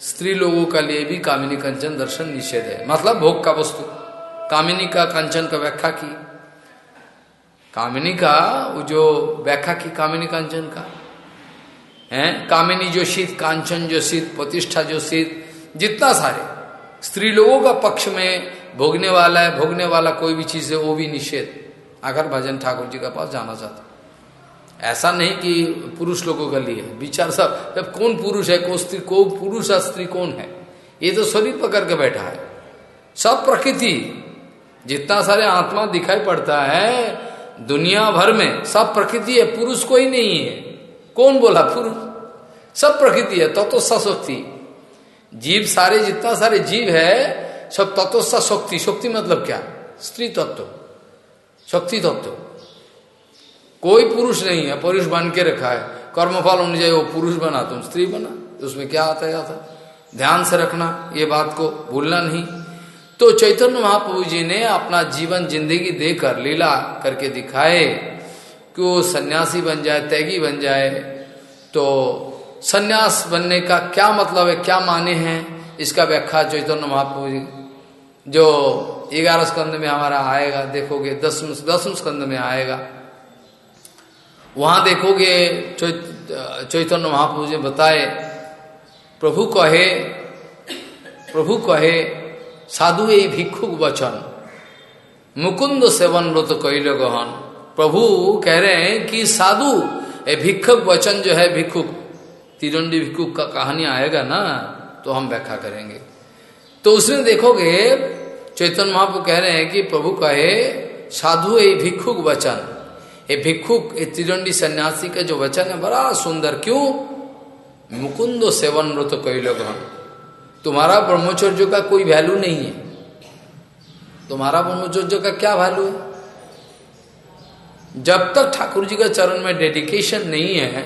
स्त्री लोगों का लिए भी कामिनी कंचन दर्शन निषेध है। मतलब भोग का वस्तु। कामिनी का कंचन का व्याख्या की। कामिनी का, वो जो व्याख्या की कामिनी कंचन का। है? कामिनी जो शीत, कांचन जो शीत, प्रतिष्ठा जो शीत, जितना सारे। स्त्री लोगों का पक्ष में भोगने वाला है, भोगने वाला कोई भी चीज़ है, वो भी निषेध। अगर भजन ठाकुर जी का पास जाना चाहता। ऐसा नहीं कि पुरुष लोगों का लिए विचार सब जब कौन पुरुष है, कौन स्त्री को पुरुष है स्त्री कौन है? ये तो शरीर पकड़ के बैठा है। सब प्रकृति। जितना सारे आत्मा दिखाई पड़ता है, दुनिया भर में सब प्रकृति है, पुरुष कोई नहीं है। कौन बोला पुरुष? सब प्रकृति है तत्व शक्ति जीव सारे, जितना सारे जीव है, सब तत्व शक्ति शक्ति मतलब क्या? स्त्री तत्व। शक्ति तत्व। कोई पुरुष नहीं है, पुरुष बन के रखा है। कर्मफल अनुजाई वो पुरुष बना, तुम स्त्री बना। उसमें क्या आता जाता ध्यान से रखना, ये बात को भूलना नहीं। तो चैतन्य महाप्रभु जी ने अपना जीवन ज़िंदगी देकर लीला करके दिखाए कि वो सन्यासी बन जाए तैगी बन जाए। तो सन्यास बनने का क्या मतलब है, क्या माने हैं? इसका व्याख्या चैतन्य महाप्रभु जी, जो ग्यारह स्कंद में हमारा आएगा, देखोगे, दसम दसम स्कंद में आएगा। वहाँ देखोगे चैतन्य महाप्रभु जी बताए, प्रभु कहे प्रभु कहे, साधु ये भिक्षुक वचन। मुकुंद सेवन व्रत कैल गहन। प्रभु कह रहे हैं कि साधु ये भिक्षुक वचन जो है भिक्षुक, तिरंडी भिक्षुक का कहानी आएगा ना तो हम व्याख्या करेंगे। तो उसमें देखोगे, चैतन्य महाप्रभु कह रहे हैं कि प्रभु कहे, साधु ये भिक्षुक वचन। ये भिक्षुक ये त्रिदंडी सन्यासी का जो वचन है, बड़ा सुंदर। क्यों? मुकुंद सेवन व्रत कई लोग तुम्हारा ब्रह्मचर्य का कोई वैल्यू नहीं है। तुम्हारा ब्रह्मचर्य का क्या वैल्यू है? जब तक ठाकुर जी का चरण में डेडिकेशन नहीं है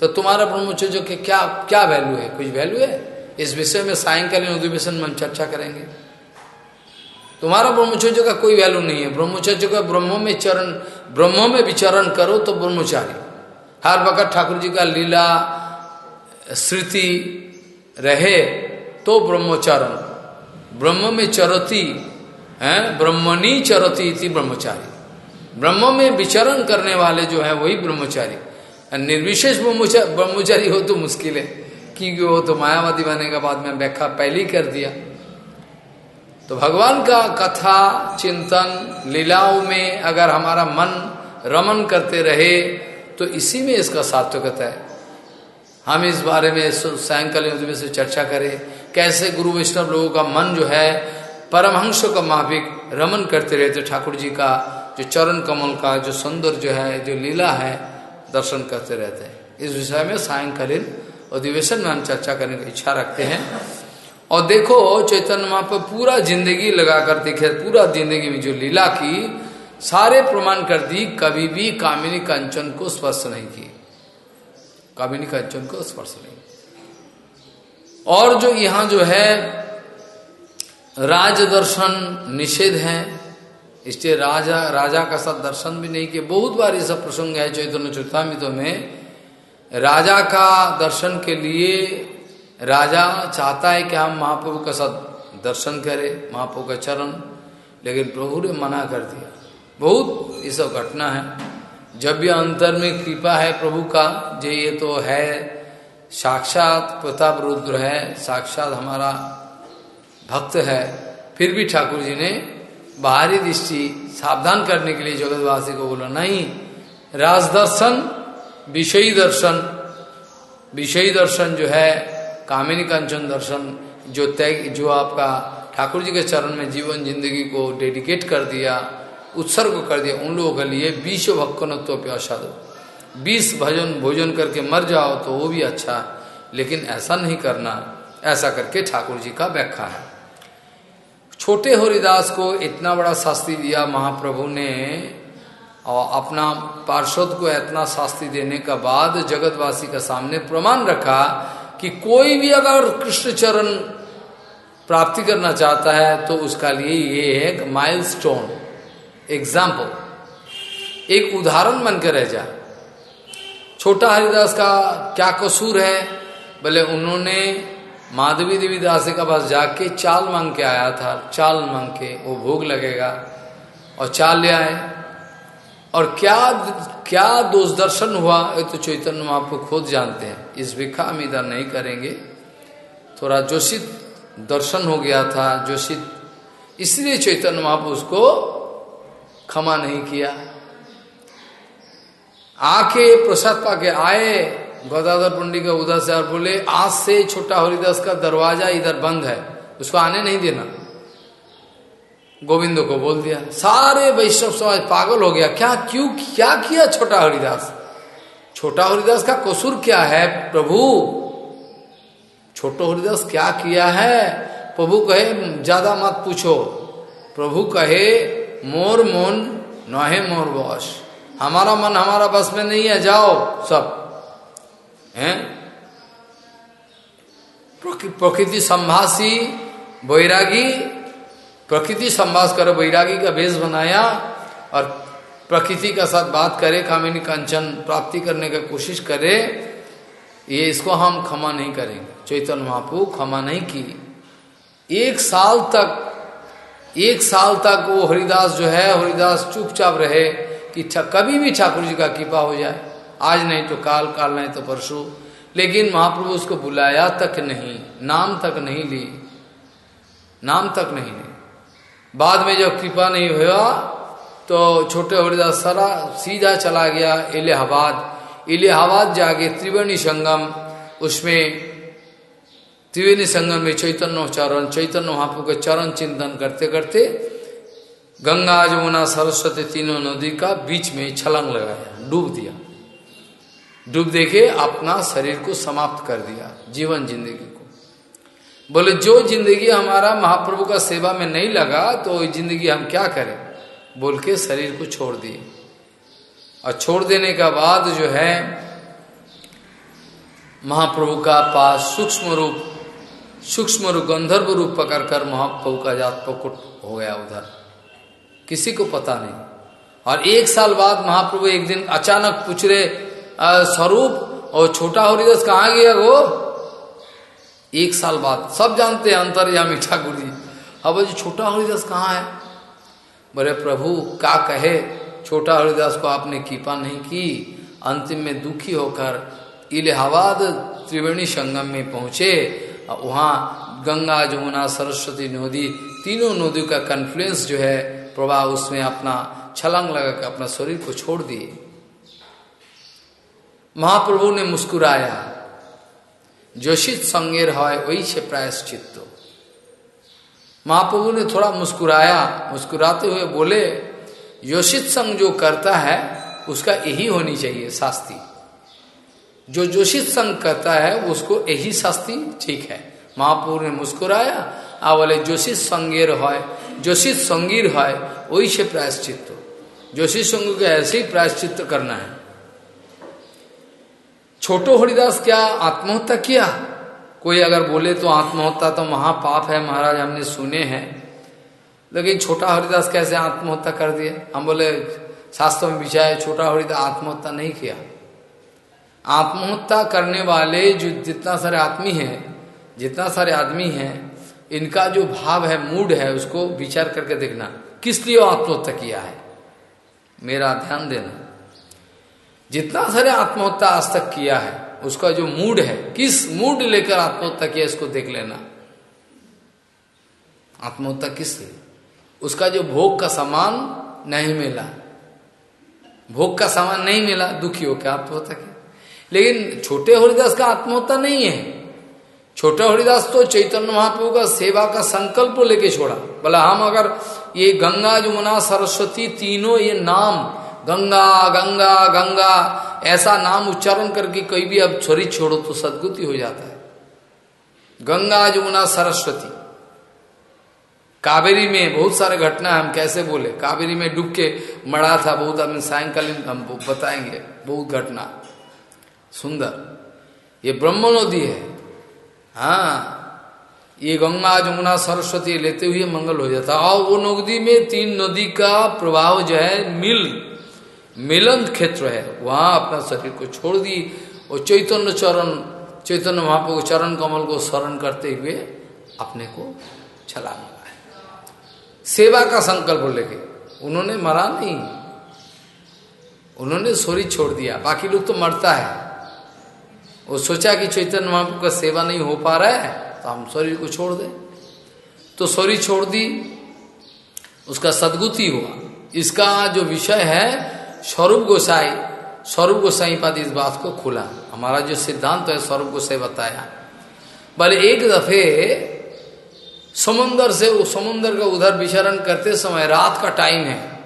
तो तुम्हारा ब्रह्मचर्य के क्या क्या वैल्यू है? कुछ वैल्यू है? इस विषय में सायंकालीन अधिवेशन में चर्चा करेंगे। तुम्हारा ब्रह्मचर्य का कोई वैल्यू नहीं है। ब्रह्मचर्य का ब्रह्म में चरण ब्रह्म में विचरण करो तो ब्रह्मचारी हर वक्त ठाकुर जी का लीला, स्मृति रहे तो ब्रह्मचरण ब्रह्म में चरती, है, ब्रह्मणी चरती इति ब्रह्मचारी। ब्रह्म में विचरण करने वाले जो है वही ब्रह्मचारी। निर्विशेष ब्रह्मचारी हो तो मुश्किल है। क्योंकि वो तो मायावादी बनने के बाद में व्याख्या पहले ही कर दिया। तो भगवान का कथा, चिंतन, लीलाओं में अगर हमारा मन रमन करते रहे तो इसी में इसका सार्थकता है। हम इस बारे में सायंकालीन से चर्चा करें, कैसे गुरु वैष्णव लोगों का मन जो है, परमहंस का माफिक रमन करते रहते ठाकुर जी का जो चरण कमल का जो सुंदर जो है, जो लीला है, दर्शन करते रहते हैं। इस विषय में सायंकालीन अधिवेशन में हम चर्चा करने की इच्छा रखते हैं। और देखो, चैतन्य माँ पर पूरा ज़िंदगी लगा कर देखे पूरा ज़िंदगी में जो लीला की, सारे प्रमाण कर दी, कभी भी कामिनी कंचन को स्पर्श नहीं की कामिनी कंचन को स्पर्श नहीं। और जो यहाँ जो है, राज दर्शन निषेध है। इसलिए राजा राजा का साथ दर्शन भी नहीं किया बहुत बार सब प्रसंग है, चैतन्य चुतामित में। राजा का दर्शन के लिए राजा चाहता है कि हम महाप्रभु का साथ दर्शन करें, महाप्रभु का चरण। लेकिन प्रभु ने मना कर दिया। बहुत ये सब घटना है। जब भी अंतर में कृपा है प्रभु का, जे ये तो है, साक्षात प्रताप रुद्र है, साक्षात हमारा भक्त है, फिर भी ठाकुर जी ने बाहरी दृष्टि सावधान करने के लिए जगतवासी को बोला, नहीं राज दर्शन विषयी दर्शन विषयी दर्शन जो है कामिनी कंचन दर्शन, जो तय, जो आपका ठाकुर जी के चरण में जीवन ज़िंदगी को डेडिकेट कर दिया, उत्सर्ग कर दिया, उन लोगों के लिए विश्व भक्कनत्व प्यासा दो बीस भजन, भोजन करके मर जाओ तो वो भी अच्छा लेकिन ऐसा नहीं करना, ऐसा करके ठाकुर जी का व्याख्या है। छोटे हरिदास को इतना बड़ा शास्त्री दिया महाप्रभु ने, और अपना पार्षद को इतना शास्त्री देने का बाद जगतवासी का सामने प्रमाण रखा कि कोई भी अगर कृष्ण चरण प्राप्ति करना चाहता है तो उसका लिए ये एक माइल स्टोन एग्ज़ाम्पल एक उदाहरण बन कर रह जा। छोटा हरिदास का क्या कसूर है? बोले उन्होंने माधवी देवी दास का पास जाके चाल मांग के आया था, चाल मांग के वो भोग लगेगा और चाल ले आए। और क्या क्या दोष दर्शन हुआ, ये तो चैतन्य महाप्रभु खुद जानते हैं। इस भिखा हम इधर नहीं करेंगे। थोड़ा जोशित दर्शन हो गया था, जोशित। इसलिए चैतन्य महाप्रभु उसको क्षमा नहीं किया। आके प्रसाद पाके आए, गदाधर पंडित का उदास बोले, आज से छोटा हरिदास का दरवाज़ा इधर बंद है, उसको आने नहीं देना। गोविंद को बोल दिया, सारे वैष्णव समाज पागल हो गया, क्या, क्यों, क्या किया छोटा हरिदास? छोटा हरिदास का कसूर क्या है, प्रभु? छोटो हरिदास क्या किया है? प्रभु कहे, ज़्यादा मत पूछो। प्रभु कहे, मोर मोन नहे मोर बस हमारा मन हमारा बस में नहीं है, जाओ सब। हैं? प्रकृति संभाषी बैरागी प्रकृति संभाष कर बैरागी का भेष बनाया और प्रकृति का साथ बात करे, कामिनी कंचन प्राप्ति करने का कोशिश करे, ये इसको हम क्षमा नहीं करेंगे। चैतन्य महापू क्षमा नहीं की। एक साल तक, एक साल तक वो हरिदास जो है, हरिदास चुपचाप रहे कि कभी भी ठाकुर जी का कृपा हो जाए। आज नहीं तो काल काल नहीं तो परसों। लेकिन महाप्रभु उसको बुलाया, तक नहीं, नाम तक नहीं ली। नाम तक नहीं ली। बाद में जब कृपा नहीं हुआ तो छोटे हरिदास सारा सीधा चला गया इलाहाबाद। इलाहाबाद जाके त्रिवेणी संगम, उसमें त्रिवेणी संगम में चैतन्य चरण, चैतन्य महाप्रभु के चरण चिंतन करते करते गंगा जमुना सरस्वती तीनों नदी का बीच में छलंग लगाया, डूब दिया। डूब देके अपना शरीर को समाप्त कर दिया, जीवन ज़िंदगी। बोले, जो ज़िंदगी हमारा महाप्रभु का सेवा में नहीं लगा तो ज़िंदगी हम क्या करें? बोल के शरीर को छोड़ दिए। और छोड़ देने का बाद जो है, महाप्रभु का पास सूक्ष्म रूप सूक्ष्म रूप, गंधर्व रूप पकड़कर महाप्रभु का जात पकुट हो गया उधर। किसी को पता नहीं। और एक साल बाद महाप्रभु एक दिन अचानक पूछ रहे स्वरूप, और छोटा हरिदास कहा गया वो? एक साल बाद। सब जानते हैं अंतर या मीठा गुरु अब जी छोटा हरिदास कहाँ है? बोले, प्रभु का कहे? छोटा हरिदास को आपने कृपा नहीं की। अंतिम में दुखी होकर इलाहाबाद त्रिवेणी संगम में पहुँचे। वहाँ गंगा जमुना सरस्वती नदी, तीनों नदियों का कन्फ्लुएंस जो है प्रभाव उसमें अपना छलंग लगाकर अपना शरीर को छोड़ दिए। महाप्रभु ने मुस्कुराया। जोशित संगेर है वही से प्रायश्चित महाप्रभु ने थोड़ा मुस्कुराया, मुस्कुराते हुए बोले योषित संग जो करता है, उसका यही होनी चाहिए शास्ति। जो जोशित संग करता है, उसको यही शास्ति ठीक है। महाप्रभु ने मुस्कुराया, आ बोले, जोशित संगेर है जोशित संगीर है वही से प्रायश्चित जोशित संग को ऐसे ही प्रायश्चित करना है। छोटो हरिदास, क्या आत्महत्या किया? कोई अगर बोले तो आत्महत्या तो महापाप है, महाराज, हमने सुने हैं। लेकिन छोटा हरिदास कैसे आत्महत्या कर दिए हम बोले, शास्त्र में विचार छोटा हरिदास आत्महत्या नहीं किया। आत्महत्या करने वाले जो जितना सारे आदमी हैं, जितना सारे आदमी हैं, इनका जो भाव है, मूड है, उसको विचार करके देखना, किस लिए आत्महत्या किया है? मेरा ध्यान देना। जितना सारे आत्महत्या आज तक किया है, उसका जो मूड है, किस मूड लेकर आत्महत्या किया इसको देख लेना। आत्महत्या किस लिए उसका जो भोग का सामान नहीं मिला। भोग का सामान नहीं मिला, दुखी हो क्या आत्महत्या किया। लेकिन छोटे हरिदास का आत्महत्या नहीं है। छोटा हरिदास तो चैतन्य महाप्रभु का सेवा का संकल्प लेके छोड़ा। बोला हम अगर ये गंगा जमुना सरस्वती तीनों ये नाम गंगा गंगा गंगा। ऐसा नाम उच्चारण करके कोई भी अब छोरी छोड़ो तो सदगुति हो जाता है। गंगा जमुना सरस्वती। कावेरी में बहुत सारे घटना हम कैसे बोले? कावेरी में डूब के मरा था बहुत हम सायकालीन हम बताएँगे, बहुत घटना। सुंदर। ये ब्रह्म नदी है। हाँ। ये गंगा जमुना सरस्वती लेते हुए मंगल हो जाता और वो नदी में तीन नदी का प्रभाव जो है, मिल मिलन क्षेत्र है। वहाँ अपना शरीर को छोड़ दी और चैतन्य चरण, चैतन्य महाप्रभु चरण कमल को स्मरण करते हुए अपने को छला सेवा का संकल्प लेके उन्होंने मरा नहीं। उन्होंने शरीर छोड़ दिया। बाकी लोग तो मरता है। वो सोचा कि चैतन्य महाप्रभु का सेवा नहीं हो पा रहा है तो हम शरीर को छोड़ दें। तो शरीर छोड़ दी, उसका सदगुति हुआ। इसका जो विषय है स्वरूप गोसाई स्वरूप गोसाई पद इस बात को खुला। हमारा जो सिद्धांत तो है, स्वरूप गोसाई बताया। बोले एक दफे समुन्दर से वो समुन्दर का उधर विचरण करते समय रात का टाइम है।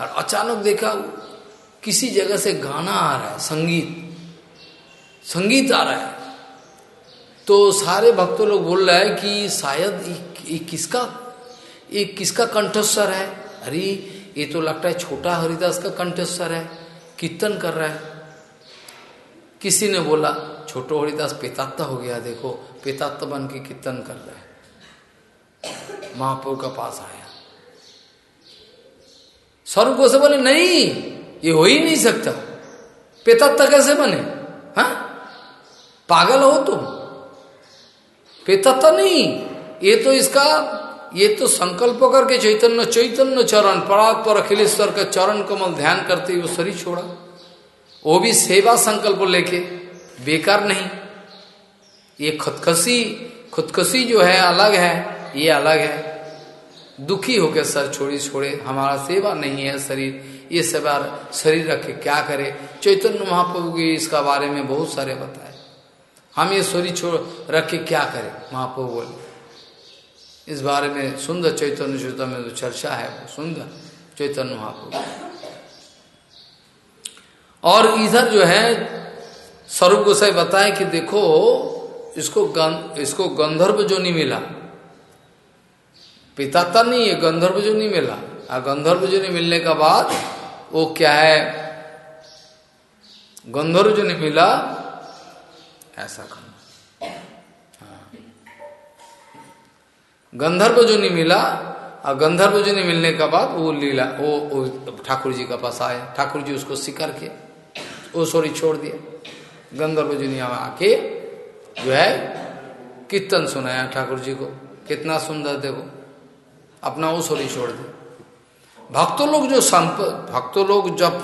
और अचानक देखा, किसी जगह से गाना आ रहा है, संगीत। संगीत आ रहा है। तो सारे भक्तों लोग बोल रहे हैं कि शायद ये किसका ये किसका कंठस्वर है? अरे ये तो लगता है छोटा हरिदास का कंठस्वर है। कीर्तन कर रहा है। किसी ने बोला, छोटो हरिदास पेतात्ता हो गया, देखो पेतात्ता बन के कीर्तन कर रहा है। महापुर का पास आया। स्वरूप को से बोले, नहीं, ये हो ही नहीं सकता। पेतात्ता कैसे बने? हा? पागल हो तुम। पेतात्ता नहीं, ये तो इसका ये तो संकल्प करके चैतन्य चैतन्य चरण, परात्पर अखिलेश्वर का चरण कमल ध्यान करते हुए शरीर छोड़ा। वो भी सेवा संकल्प लेके, बेकार नहीं। ये खुदकसी खुदकसी जो है, अलग है, ये अलग है। दुखी होकर सर छोड़ी, छोड़े, हमारा सेवा नहीं है शरीर। ये सेवा शरीर रख के क्या करे? चैतन्य महाप्रभु के इसका बारे में बहुत सारे बताए। हम ये शरीर छोड़ रख के क्या करें? महाप्रभु बोले इस बारे में सुंदर चैतन्य चैतन्य में जो तो चर्चा है वो सुंदर चैतन्य महाप्रभु और इधर जो है स्वरूप गोसाई बताए कि देखो इसको गं, इसको गंधर्व जो नहीं मिला। पिता पिताता नहीं है गंधर्व जो नहीं मिला। और गंधर्व जो नहीं मिलने का बाद वो क्या है? गंधर्व जो नहीं मिला ऐसा करना गंधर्व जो नहीं मिला और गंधर्व जो नहीं मिलने के बाद वो लीला वो, ठाकुर जी का पास आए। ठाकुर जी उसको सिकर के वो सोरी छोड़ दिया गंधर्व जो नहीं आके जो है कीर्तन सुनाया ठाकुर जी को। कितना सुंदर देखो अपना वो सोरी छोड़ दे भक्तों लोग जो संप भक्तों लोग जब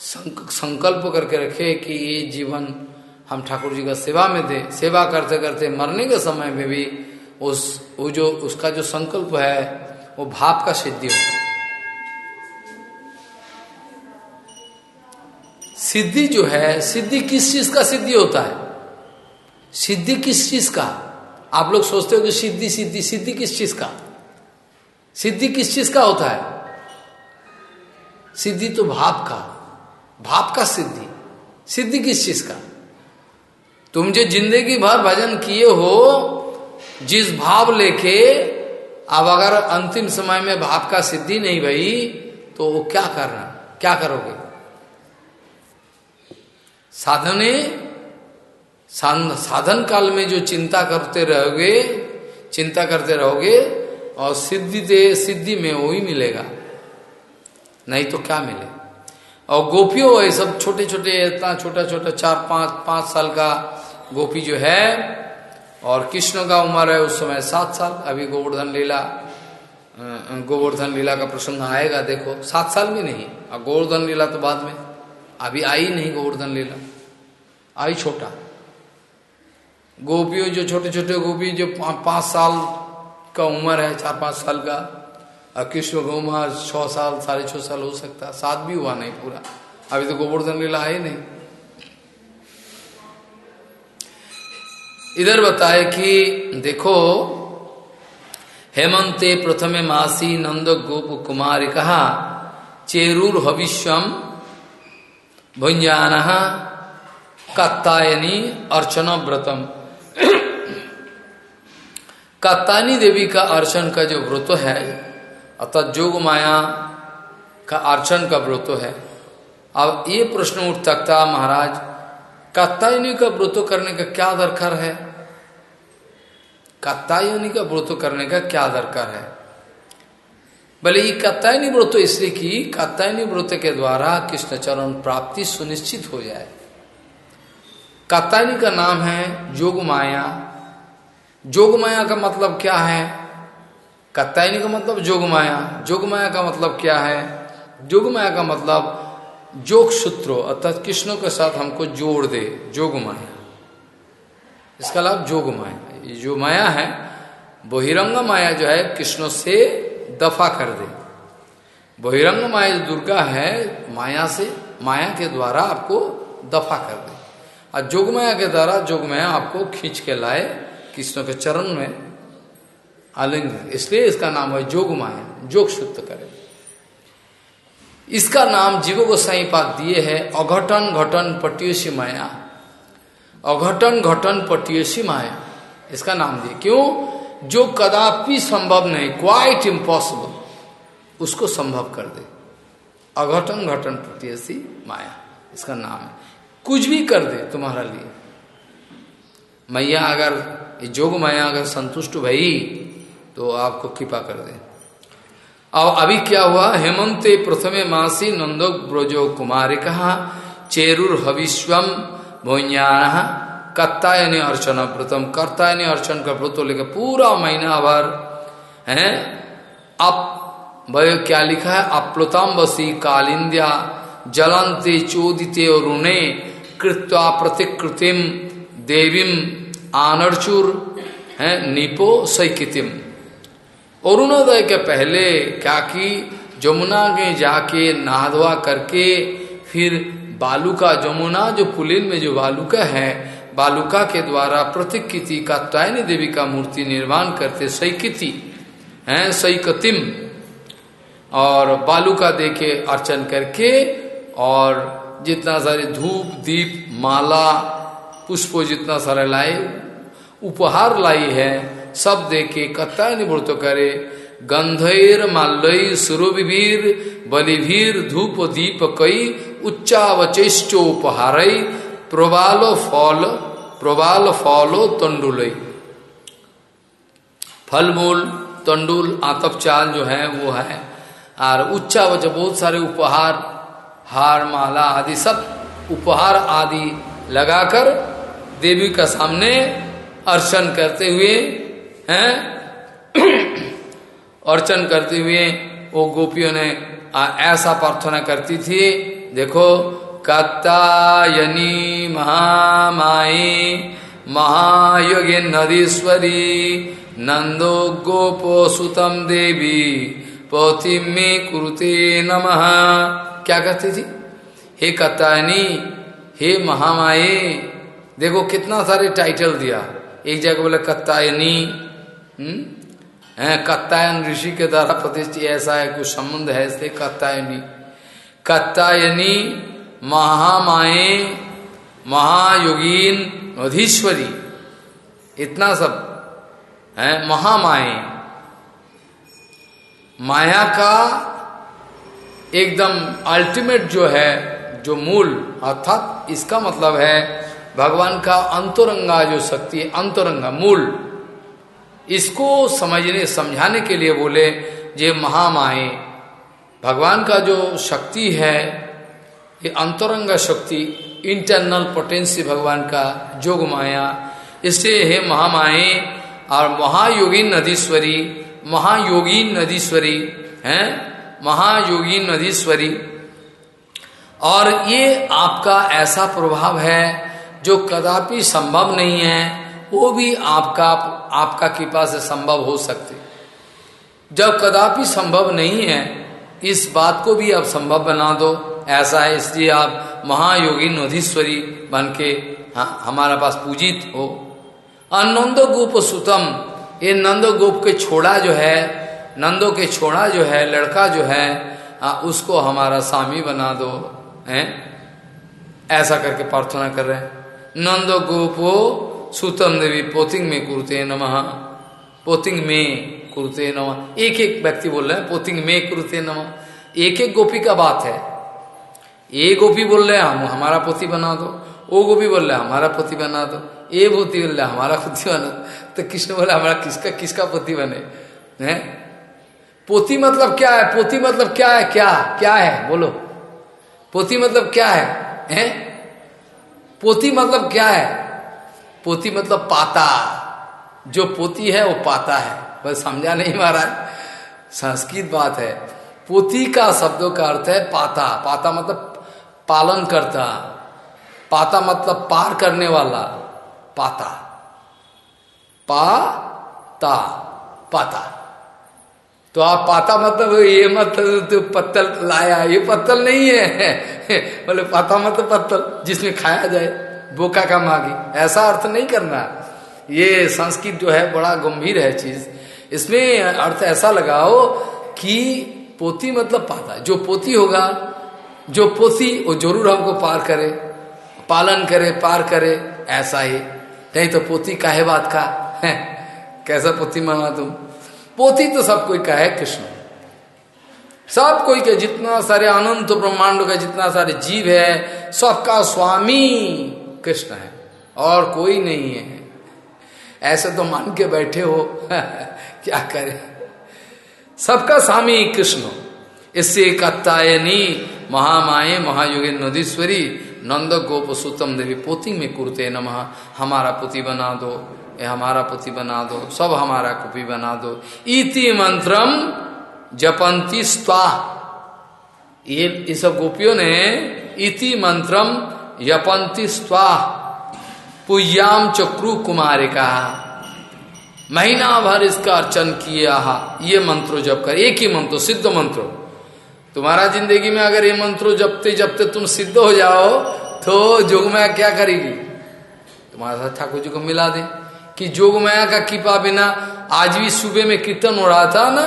संकल्प करके रखे कि ये जीवन हम ठाकुर जी का सेवा में दे सेवा करते करते मरने के समय में भी उस, वो जो, उसका जो संकल्प है, वो भाव का सिद्धि होता है। सिद्धि जो है, सिद्धि किस चीज़ का सिद्धि होता है? सिद्धि किस चीज़ का? आप लोग सोचते हो कि सिद्धि सिद्धि सिद्धि किस चीज़ का? सिद्धि किस चीज़ का होता है? सिद्धि तो भाव का। भाव का सिद्धि। सिद्धि किस चीज़ का? तुम जो ज़िंदगी भर भजन किए हो जिस भाव लेके अब अगर अंतिम समय में भाव का सिद्धि नहीं भई तो वो क्या करना? क्या करोगे? साधने, साधन काल में जो चिंता करते रहोगे, चिंता करते रहोगे, और सिद्धि दे, सिद्धि में वो ही मिलेगा। नहीं तो क्या मिले? और गोपियों, ये सब छोटे छोटे इतना छोटा छोटा चार, पाँच पाँच साल का गोपी जो है और कृष्ण का उम्र है उस समय सात साल। अभी गोवर्धन लीला गोवर्धन लीला का प्रसंग आएगा, देखो। सात साल भी नहीं। और गोवर्धन लीला तो बाद में। अभी आई नहीं गोवर्धन लीला। आई छोटा। गोपियों, जो छोटे छोटे गोपी, जो पाँच साल का उम्र है चार पाँच साल का और कृष्ण का उम्र छह साल, साढ़े छह साल हो सकता। सात भी हुआ नहीं पूरा। अभी तो गोवर्धन लीला आई नहीं। इधर बताए कि देखो, हेमंते प्रथमे मासी नंद गोप कुमार कहा, चेरूर हविष्यम भुंजान कत्तायनी अर्चना व्रतम। कत्तायनी देवी का अर्चन का जो व्रत है, अर्थात जोग माया का अर्चन का व्रत है। अब ये प्रश्न उठ सकता महाराज कात्तायनी का व्रत करने का क्या दरकार है? कात्तायनी का व्रत करने का क्या दरकार है? भले ये कात्तायनी व्रत इसलिए कि, कात्तायनी व्रत के द्वारा कृष्ण चरण प्राप्ति सुनिश्चित हो जाए। कात्तायनी का नाम है जोग माया जोग माया का मतलब क्या है? कात्तायनी का मतलब जोग माया जोग माया का मतलब क्या है? जोग माया का मतलब जोग सूत्रो अर्थात कृष्ण के साथ हमको जोड़ दे, जोग माया। इसका लाभ जोग माया ये जो माया है, बहिरंग माया जो है, कृष्ण से दफ़ा कर दे। बहिरंग माया जो दुर्गा है, माया से, माया के द्वारा आपको दफ़ा कर दे। और जोग माया के द्वारा जोग माया आपको खींच के लाए, कृष्ण के चरण में आलिंग इसलिए इसका नाम है जोग माया जोग शुद्ध करे। इसका नाम जीव गोसाई पाक दिए है, अघटन घटन पटियोशी माया। अघटन घटन पटियोशी माया। इसका नाम दिए। क्यों? जो कदापि संभव नहीं क्वाइट इम्पॉसिबल उसको संभव कर दे। अघटन घटन पटियोशी माया। इसका नाम है। कुछ भी कर दे तुम्हारा लिए। मैया अगर जोग माया अगर संतुष्ट भई तो आपको कृपा कर दे। अब अभी क्या हुआ? हेमंते प्रथमे मासी नंदो ब्रजो कुमारी कहा चेरुर हविश्वम भोज्ञान कत्तायनी अर्चन व्रतम। कर्तायनी अर्चन का व्रत लेकर पूरा महीना भर, है? अब भाई क्या लिखा है? अप्लुतम बसी कालिंद्या जलंते चोदिते और उन्हें कृत्वा प्रतिकृतिम, देवीम, आनर्चुर, है? निपो सैकितिम। अरुणोदय के पहले क्या की? जमुना के जाके नहा करके फिर बालुका, जमुना जो पुलिन में जो बालुका है, बालुका के द्वारा प्रतिकृति का तयनी देवी का मूर्ति निर्माण करते सैकिति है सैकतिम और बालुका दे के अर्चन करके और जितना सारे धूप, दीप, माला, पुष्प जितना सारा लाए, उपहार लाई है सब देखे कत्ता निवृत्त करे। गंधैर माल्लई सुरभिवीर बलिभीर धूप दीप कई, उच्चावचेष्टो उपहार प्रबाल फल प्रबाल फलो तंडुलई। फलमूल, तंडुल आतप चाल जो है, वो है। और उच्चावच बहुत सारे उपहार, हार माला आदि सब उपहार आदि लगाकर देवी का सामने अर्चन करते हुए हैं? अर्चन करते हुए वो गोपियों ने ऐसा प्रार्थना करती थी, देखो, कत्तायनी महामाई, महायोगी नदीश्वरी नंदो गोपो सुतम देवी पौथि में कुरुते नमः। क्या कहती थी? हे कत्तायनी, हे महामाई, देखो कितना सारे टाइटल दिया। एक जगह बोले, कत्तायनी कत्तायन ऋषि के द्वारा प्रतिष्ठित ऐसा है, कुछ संबंध है इसलिए कत्तायनी। कत्तायनी महामाए महायोगीन अधीश्वरी इतना सब। है महामाए माया का एकदम अल्टीमेट जो है, जो मूल, अर्थात इसका मतलब है, भगवान का अंतरंगा जो शक्ति है अंतरंगा, मूल। इसको समझने, समझाने के लिए बोले, ये महामाए भगवान का जो शक्ति है, ये अंतरंग शक्ति इंटरनल पोटेंसी भगवान का जोग माया, इससे हे महामाए और महायोगी नदीश्वरी महायोगी नदीश्वरी, हैं, महायोगी नदीश्वरी, और ये आपका ऐसा प्रभाव है जो कदापि संभव नहीं है वो भी आपका आपका कृपा से संभव हो सकते। जब कदापि संभव नहीं है, इस बात को भी आप संभव बना दो। ऐसा है, इसलिए आप महायोगी नोधीश्वरी बन के हमारा पास पूजित हो। अनंदो गोप सुतम ये नंदो गोप के छोड़ा जो है, नंदो के छोड़ा जो है, लड़का जो है हाँ उसको हमारा स्वामी बना दो। हैं? ऐसा करके प्रार्थना कर रहे हैं। नंदो गोपो सुतम देवी, पोतिंग में कुरुते नमः, पोतिंग में कुरुते नमः। एक एक व्यक्ति बोल रहे हैं, पोतिंग में कुरुते नमः। एक एक गोपी का बात है। ये गोपी बोल रहे हैं, हम हमारा पोती बना दो। वो गोपी बोल रहे हमारा पोती बना दो। ये पोती बोल रहे हमारा पोती बना दो। तो कृष्ण बोले, हमारा किसका किसका पोती बने? हैं? पोती मतलब क्या है? पोती मतलब क्या है? क्या क्या है? बोलो। पोती मतलब क्या है? हैं? पोती मतलब क्या है? पोती मतलब पाता। जो पोती है, वो पाता है। बस समझा नहीं महाराज? संस्कृत बात है। पोती का शब्दों का अर्थ है पाता। पाता मतलब पालन करता। पाता मतलब पार करने वाला। पाता। पाता। पाता। तो आप पाता मतलब ये मतलब तो पत्तल लाया। ये पत्तल नहीं है। बोले पाता मतलब पत्तल जिसमें खाया जाए। बोका का मागी ऐसा अर्थ नहीं करना। ये संस्कृत जो है, बड़ा गंभीर है चीज़। इसमें अर्थ ऐसा लगाओ कि पोती मतलब पाता जो पोती होगा, जो पोती वो ज़रूर हमको पार करे, पालन करे, पार करे, ऐसा ही। नहीं तो पोती काहे बात का? है? कैसा पोती माना तुम? पोती तो सब कोई का है, कृष्ण। सब कोई के जितना सारे अनंत ब्रह्मांड का जितना सारे जीव है, सबका स्वामी कृष्ण है, और कोई नहीं है। ऐसे तो मान के बैठे हो, क्या करे? सबका स्वामी कृष्ण इससे कत्तायनी महामाए महायोगे नदीश्वरी नंद गोप सुतम देवी पोती में कुरते नमः। हमारा पोती बना दो ये हमारा पुति बना दो, सब हमारा कुपी बना दो। इति मंत्रम जपंती स्वाह। ये ये सब गोपियों ने इति मंत्रम यपंती स्वा। पुयाम चक्रु कुमार कहा। महीना भर इसका अर्चन किया ये मंत्रो जप कर। एक ही मंत्र, सिद्ध मंत्रो। तुम्हारा ज़िंदगी में अगर ये मंत्रो जपते जपते तुम सिद्ध हो जाओ तो जोगमाया क्या करेगी? तुम्हारे साथ ठाकुर जी को मिला दे कि जोगमाया का कृपा बिना आज भी सुबह में कीर्तन हो रहा था ना,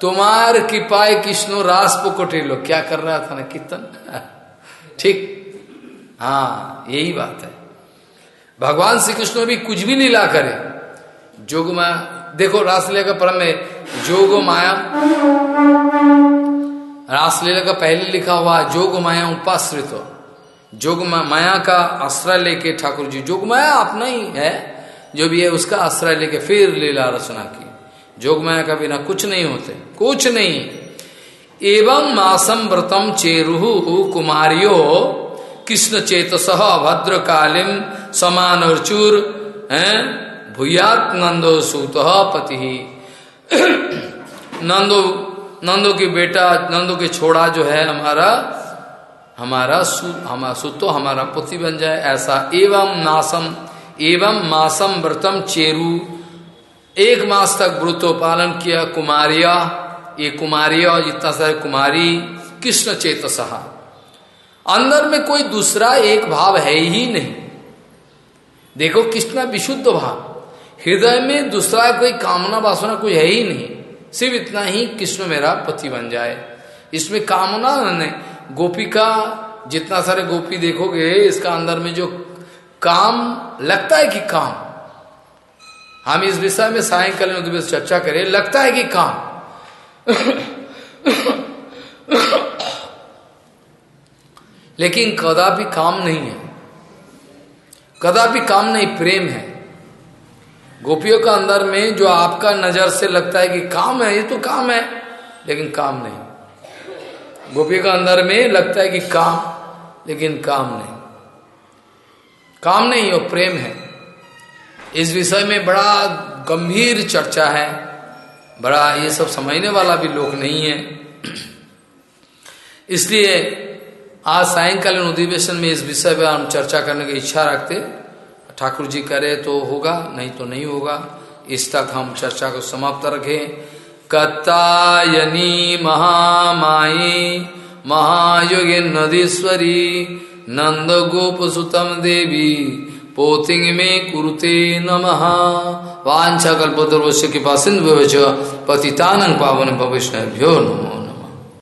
तुम्हार कृपाए कृष्णो रास पोकोटे लो। क्या कर रहा था ना कीर्तन? ठीक। हाँ यही बात है। भगवान श्री कृष्ण भी कुछ भी लीला करे। जोग माया देखो, रासलीला का परम में जोग माया। रासलीला का पहले लिखा हुआ जोग माया उपाश्रित। जोग माया का आश्रय लेके ठाकुर जी, जोग माया अपना ही है, जो भी है उसका आश्रय लेके फिर लीला रचना की। जोग माया का बिना कुछ नहीं होते, कुछ नहीं। एवं मासम व्रतम चेरुहु कुमारियो कृष्ण सह भद्र कालिम समान अर्चुर है? भूयात नंदो सूत पति। नंदो नंदो की बेटा, नंदो के छोड़ा जो है हमारा हमारा सु हमारा सुतो हमारा पति बन जाए, ऐसा एवं नासम, एवं मासम व्रतम चेरु। एक मास तक व्रतो पालन किया कुमारिया, ये कुमारिया जितना सारे कुमारी, कृष्ण चेत सहा अंदर में कोई दूसरा एक भाव है ही नहीं। देखो कृष्ण विशुद्ध भाव। हृदय में दूसरा कोई कामना वासना कोई है ही नहीं। सिर्फ़ इतना ही कृष्ण मेरा पति बन जाए। इसमें कामना नहीं गोपिका, जितना सारे गोपी देखोगे, इसका अंदर में जो काम, लगता है कि काम। हम इस विषय में सायकाल में चर्चा करें, लगता है कि काम। लेकिन कदापि काम नहीं है। कदापि काम नहीं, प्रेम है। गोपियों का अंदर में जो आपका नज़र से लगता है कि काम है, ये तो काम है, लेकिन काम नहीं। गोपियों का अंदर में लगता है कि काम, लेकिन काम नहीं। काम नहीं वो प्रेम है। इस विषय में बड़ा गंभीर चर्चा है। बड़ा ये सब समझने वाला भी लोग नहीं है। इसलिए आज सायंकालीन अधिवेशन में इस विषय पर हम चर्चा करने की इच्छा रखते ठाकुर जी करे तो होगा, नहीं तो नहीं होगा, इस तक हम चर्चा को समाप्त रखें। कत्तायनी महामाई महायोगी नदीश्वरी नंद गोप सुतम देवी, पोतिंग में कुरुते नमः। वांछा कल्पद्रवश्य कृपा सिंधु पतितानंग पावन भविष्य भ्यो नमो।